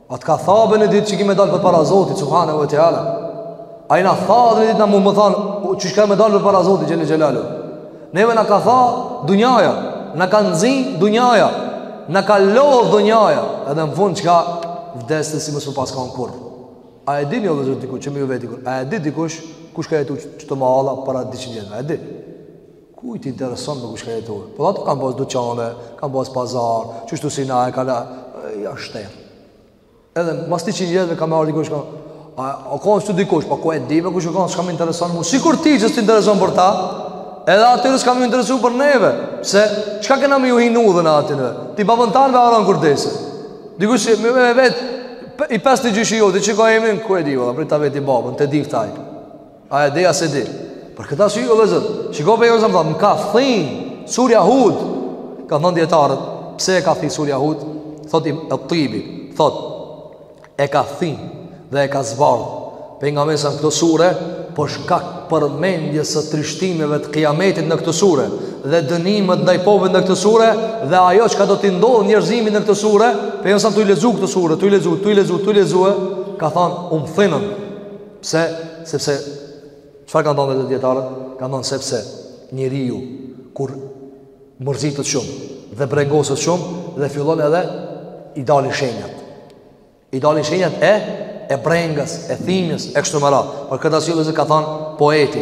A të ka tha be një ditë që ki me dalë përpara Zotit, subhanehu ve teala. A i na tha be një ditë na mu thanë, që kem me dalë përpara Zotit, xhele xhelaluhu. Neve na ka tha dunjaja, na ka nxi dunjaja, na ka lodhë dunjaja, edhe në fund çka vdes si me s'pas kanë kurrë. A e dini o vllezër dikush, që me ju vet dikur, a e di dikush, kush ka jetu qitu në mahallë para 200 vjetëve, a e di? Kujt i intereson më kush ka jetu? Po ata kanë pas dyqane, kanë pas pazar, qështu si na e kanë ja shtet. Edhe mas 100 vjetëve ka me ardh dikush ka A, a ka ashtu dikush, pa ku e di më kush e ka, çka më intereson mu, sikur ti që s'të intereson për ta, edhe atyre s'ka me u interesu për neve, se, çka kena me ju hi në punë atyre, ti babën tand e harron kur vdes, dikush që me, me vetë, i pesti gjyshi joti qysh ka emrin, ku e di, vëlla, prit ta veti babën, të di këtaj, A e di a s'e di. Për këtë arsye o vllezër, shiko Pejgamberi tha, më ka thi surja Hud, kanë thënë dijetarët, pse e ka thi surja Hud? Thotë Et-Tibi, thotë e ka thi dhe e ka zbardh Pejgamberin sa këto sure për shkak përmendjes së trishtimeve të kiametit në këtë sure dhe dënimet ndaj popullit në këtë sure dhe ajo çka do t'i ndodhë njerëzimit në këtë sure, pejgamberi sa tu lexu këtë sure, tu lexu, tu lexu, tu lexu, ka thënë u m'thinën Pse? Sepse çfarë kanë thënë vetë dijetarët? Kanë thënë sepse njeriu kur mërzitet shumë dhe brengoset shumë dhe fillon edhe i dalin shenjat. I dalin shenjat e e brengës, e thinjes, e kështu me radhë. Për këtë arsye vllezër ka thënë poeti,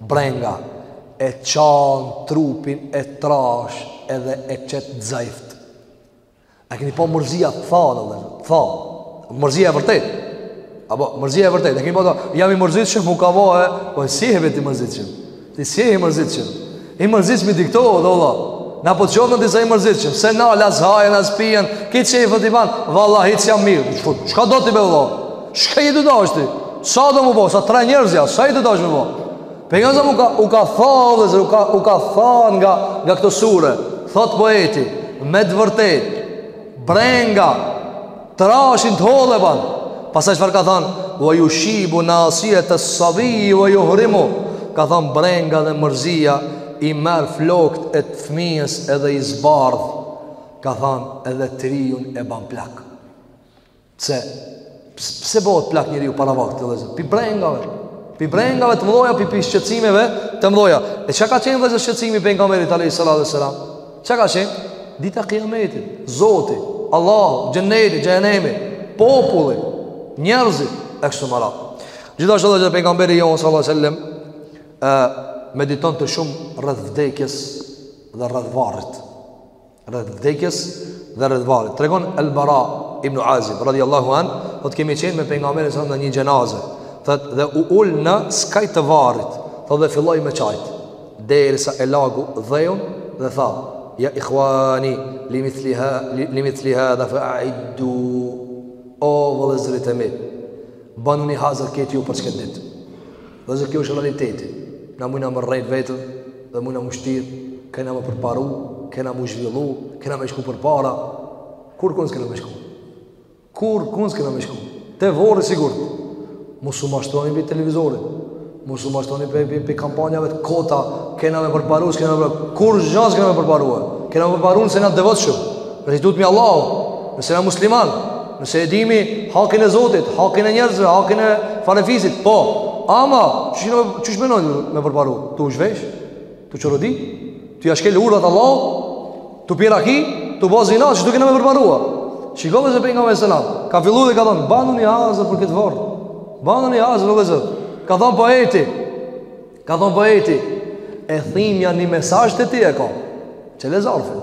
Brenga e çan trupin e trash edhe e qetë të zajft A keni pa mërzia të than vlla Tha Mërzia e vërtet A po mërzia e vërtet A keni pa të Jam i mërzitshëm u ka bo e Po e s'je be ti i mërzitshëm Ti s'je i mërzitshëm I mërzitshmi diktohet vlla Na po të qofë në disa i mërzitshëm S'e ndal as hajen as pijen Ki qejfet i ban Valla hiç s'jam mirë Çka do ti be vlla Çka je tu dasht ti? Sa do mu bo? Sa tre njerëz a? Sa je tu dasht mu bo? Pejgamberi u ka, u ka tha vllezër, u ka, u ka tha nga, nga këto sure, thot poeti, me të vërtet, brenga, trashin të hollë e ban, pastaj çfarë ka than, va jushibu nasijete sabi, va juhrimu, ka than brenga dhe mërzia, i merr flokt e të fmijës edhe i zbardh, ka than edhe të riun e ban plak. Pse? Pse bëhet plak njeriu para vaktit vëllazër? Pi brengave. Pi brengave të mdhoja, pi pi shqetësimeve të mdhoja. E çka ka qenë vëllazër shqetësimi i pejgamberit alayhis salatu wasalam? Çka ka qenë? Dita e Kiametit, Zoti, Allahu, xheneti, xhenemi, populli, njerëzit e kështu me radhë. Gjithashtu edhe pejgamberi jon sallallahu alaihi wasallam ë meditonte shumë rreth vdekjes dhe rreth varrit. rreth vdekjes dhe rreth varrit. Tregon El Bara ibn Azib radhiyallahu an, thotë kemi qenë me pejgamberin sa në një xhenaze, thotë dhe u ul në skaj të varrit, thotë dhe filloi me çajt, derisa e lagu dheun dhe tha: "Ya ikhwani, limithli hadha fa a'iddu." O vëllezërit e mi, banuni hazër këtë ju për çkët ditë. Vëllezër kjo është realiteti. Na mujna me rrejt veten dhe mujna m'u shtirë, kena me përparu, kena m'u zhvillu, kena me shku përpara. Kurkun s'kena me shku. Kurkun s'kena me shku. Te vorri sigurt. Mos u mashtroni pi televizorit. Mos u mashtroni pi, pi, pi kampanjave të kota. Kena me përparu, s'kena me përparu. Kurgja s'kena me përparu. Kena me përparu nëse na devotshëm. Nëse i tutmi Allahut, nëse na musliman. Nëse e dimi hakin e Zotit, hakin e njerëzve, hakin e farefizit, po, ama, qysh meno, qysh menon me përparu? Tu u zhvesh? Tu u çorodit? Tu ja shkel urdhrat Allahut? Tu pi raki? Tu bo zina? Qashtu kena me përparu? Shikove se pejgamberi selam, ka fillu dhe ka thonë, banuni hazër për këtë vorr, banuni hazër vëllezër, ka thonë poeti, ka thonë poeti, e thimja një mesazh te ti e ka, çele zarfin,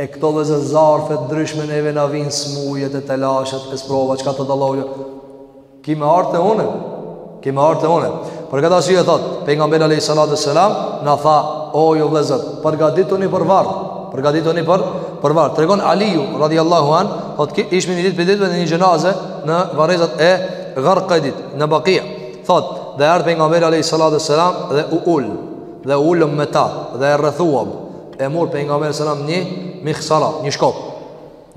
E këto vëllezër zarfe të ndryshme neve na vijnë smujet e telashet e sprova çka të dalloja. Ki me ardh te unë. Ki me ardh te unë. Për këtë arsye thot, pejgamberi alayhi salatu selam na tha, o ju vëllezër, përgatituni për varr. Përgatituni për për varr. Tregon Aliu radhiyallahu an, thot ki ishmi një ditë pi ditëve në një xhenaze në varrezat e Gharqedit, në Bakia. Thot, dhe ardh pejgamberi alayhi salatu selam dhe u ul dhe u ulëm me ta dhe e rrethuam E mor pejgamberi sallallahu alajhi wasallam një mihsara, një shkop,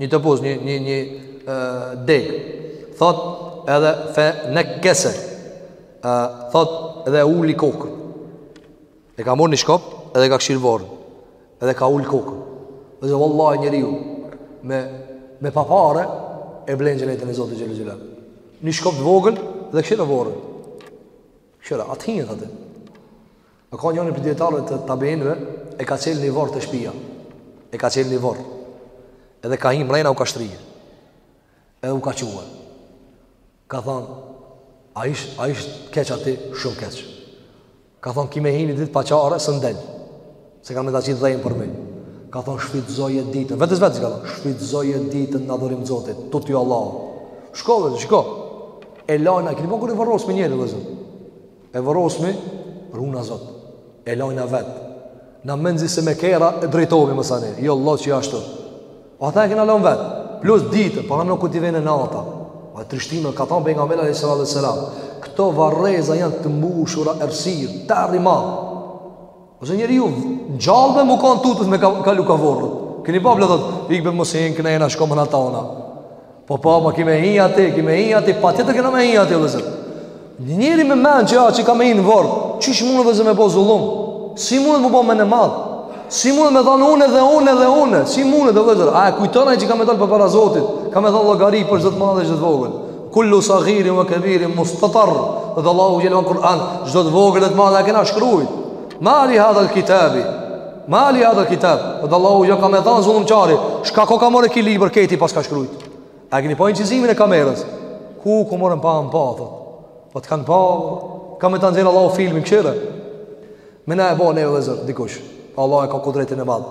një topuz, një një një ë deg. Thot edhe fenekkese. Ë thot edhe uli kokën. E ka marrë një shkop edhe ka kshir vorrin. Edhe ka ul kokën. Vëllezër vallahi njeriu me, me pa pare e blen xhenetin e Zotit xhelle xhelaluhu Një shkop të vogël dhe kshire vorrin kshire, atë hinjët atë Më ka njoni prej dijetarëve të tabiinëve e ka çel ni vorr te shpia. E ka çel ni vorr. Edhe ka hi mrena u ka shtri. Edhe u ka çu. Ka thon a ish a ish keq aty shumë keq. Ka thon ki me hi ni ditë pa çare s'un del. Se ka me ta qit dheun përmi. Ka thon shfrytëzoje ditën. Vetvetes ka thon shfrytëzoje ditën në adhurim Zotit. Tutju Allahut. Shko vetë, shko. E lajna, keni pa kur e vorrosim ni njeri vllezër. E vorrosim runa Zot. E lajna vet. Na menzi se me kera e drejtohemi më sani. Jo Allah që ashtu. Po ata e kena lan vet. Plus ditë, paramendo kur t'i vjen nata. O e trishtime ka thënë pejgamberi alayhis salatu selam. Këto varreza janë të mbushura errësirë, terr i madh. Ose njeriu gjallë me u kan tutet me kalu kah vorret. Keni pa vlla thot, ik be mos hin këna jena shko n'atë anë. Po po, ama ki me hi aty, ki me hi aty, patjetër kena me hi aty, vllezër. Një njeri me men që ja, që ka me hi në vorr, qysh mundet vllezër me bo zullum? Si mundet m'u bo menemadh? Si mundet me thanë une dhe une dhe une? Si mundet vllezër? A e kujton ai që ka me dalë përpara Zotit? Ka me dhanë llogari për çdo t'madhe dhe çdo t'vogël? Kullu saghirin wa kabirin mustatar thot Allahu xhel-le në Kur'an çdo të vogël dhe të madhe e kena shkrujt ma li hadhal kitabi ma li hadhal kitab thot Allahu xhel-le ka me thanë zullumqari shka koka more ky libër krejt e paska shkrujt a keni pa incizimin e kamerës kuku more m'pan m'pan thot po të kanë pa ka me ta nxjerr Allahu filmin kshyre me na e bo neve vllezër dikush Allahu e ka kudretin e madhë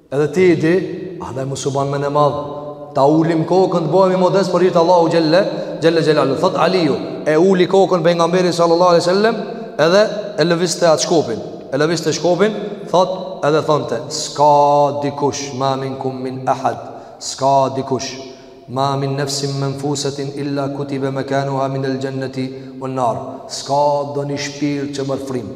Edhe ti i di, andaj mos u ban menemadh, ta ulim kokën të bohemi modest për hir t'Allahut Xhel-le, Xhel-le Xhelaluhu. Thot Aliu, e uli kokën pejgamberi sallallahu alejhi ve sel-lem, edhe e lëviste atë shkopin. E lëviste shkopin, thot edhe thonte, s'ka dikush, ma minkum min ahad, s'ka dikush, ma min nefsin menfusetin illa kutibe mekanuha minel xhenneti ven-nar, s'ka ndonjë shpirt që merr frymë.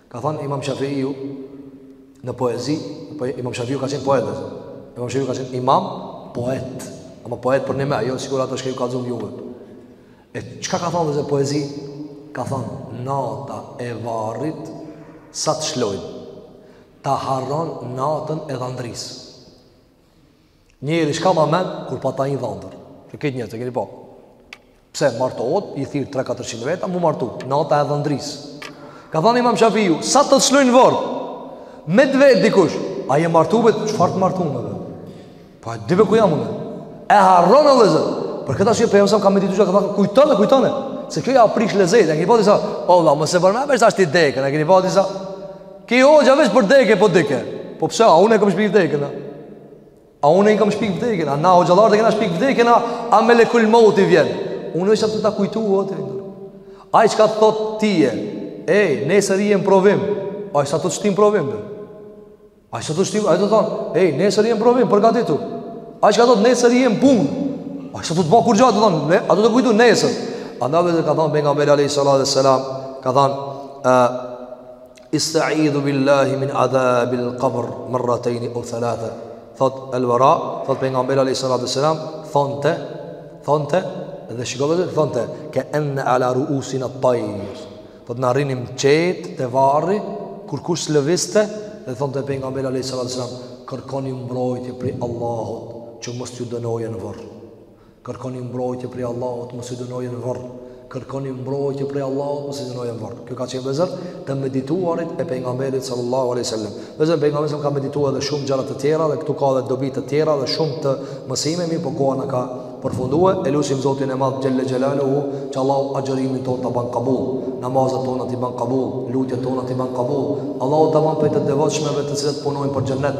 Ka thënë Imam Shafiu në poezi, po Imam Shafiu ka qenë poet. Imam Shafiu ka qenë imam poet, ama poet përnime, jo sikur ata shka ju kallzum juve. E çka ka thënë në poezi? Ka thënë nata e varrit sa të shloj. Ta harron natën e dhëndrisë. Njeri shka ma men, kur pat hi dhëndër. Që këtë nje, e keni pa. Pse, martohet, i thirr 3-400 veta, m'u martu, nata e dhëndrisë. Ka thanë imam Shafiu, sa të të shlojnë n'vorr, me të vetë dikush, a je martu vetë, çfarë të martume be? Pa, po, di be ku jam unë, e harron vllezër. Për këta shqipë, për jam sëmë, kam me ditu që ka thanë, kujtone, kujtone, se kjo ja prish lezetet, e keni pa disa, o, la, më se bërme, për sa shti dekën, e keni pa disa, Ki hoxha veç për dekë po dekë. Po pse a unë kam shpik vdekjen a? A unë kam shpik vdekjen a? Na hoxhallarët e kena shpik vdekjen a, a Melekul Meuti vjen. Unë është të ta kujtu o të rindur. Ai çka thot ti e. Ej, nesër i jem provim. Ai sa të shtim provim. Dhe. Ai sa të shtim, ai do të thon, ej, nesër i jem provim, përgatitu. Ai çka thot nesër i jem punë. Ai sa të të bëj kur gjatë, do thon, ne, a do të kujtu nesër. Andaj vetë ka thon pejgamberi alayhis salam, ka thon, ë Istaidhu billahi min adhabil qabr marratayn aw thalatha. Thot El Bara, thot pejgamberi alayhi salatu selam, thonte, thonte dhe shikojë thonte, ke enne ala ruusina at-tayr. Thot na rrinim qetë te varri kurkush s'lëviste dhe thonte pejgamberi alayhi salatu selam, kërkoni mbrojtje prej Allahut që mos ju dënojë në vorr. Kërkoni mbrojtje prej Allahut mos i dënojë në vorr. Kërkoni mbrojtje prej Allahut mos i dënojë në vorr. Kjo ka qenë vëllezër të medituarit e pejgamberit sallallahu alaihi wasallam. Vëllezër pejgamberi ka medituar edhe shumë gjëra të tjera dhe këtu ka edhe dobi të tjera dhe shumë të mësime, mirëpo koha na ka përfunduar. E lusim Zotin e Madh xhelle xhelaluhu që Allahu agjërimin tonë ta ban kabull, namazet tona t'i ban kabull, lutjet tona t'i ban kabull. Allahu ta ban prej të devotshmeve të cilët punojnë për xhennet.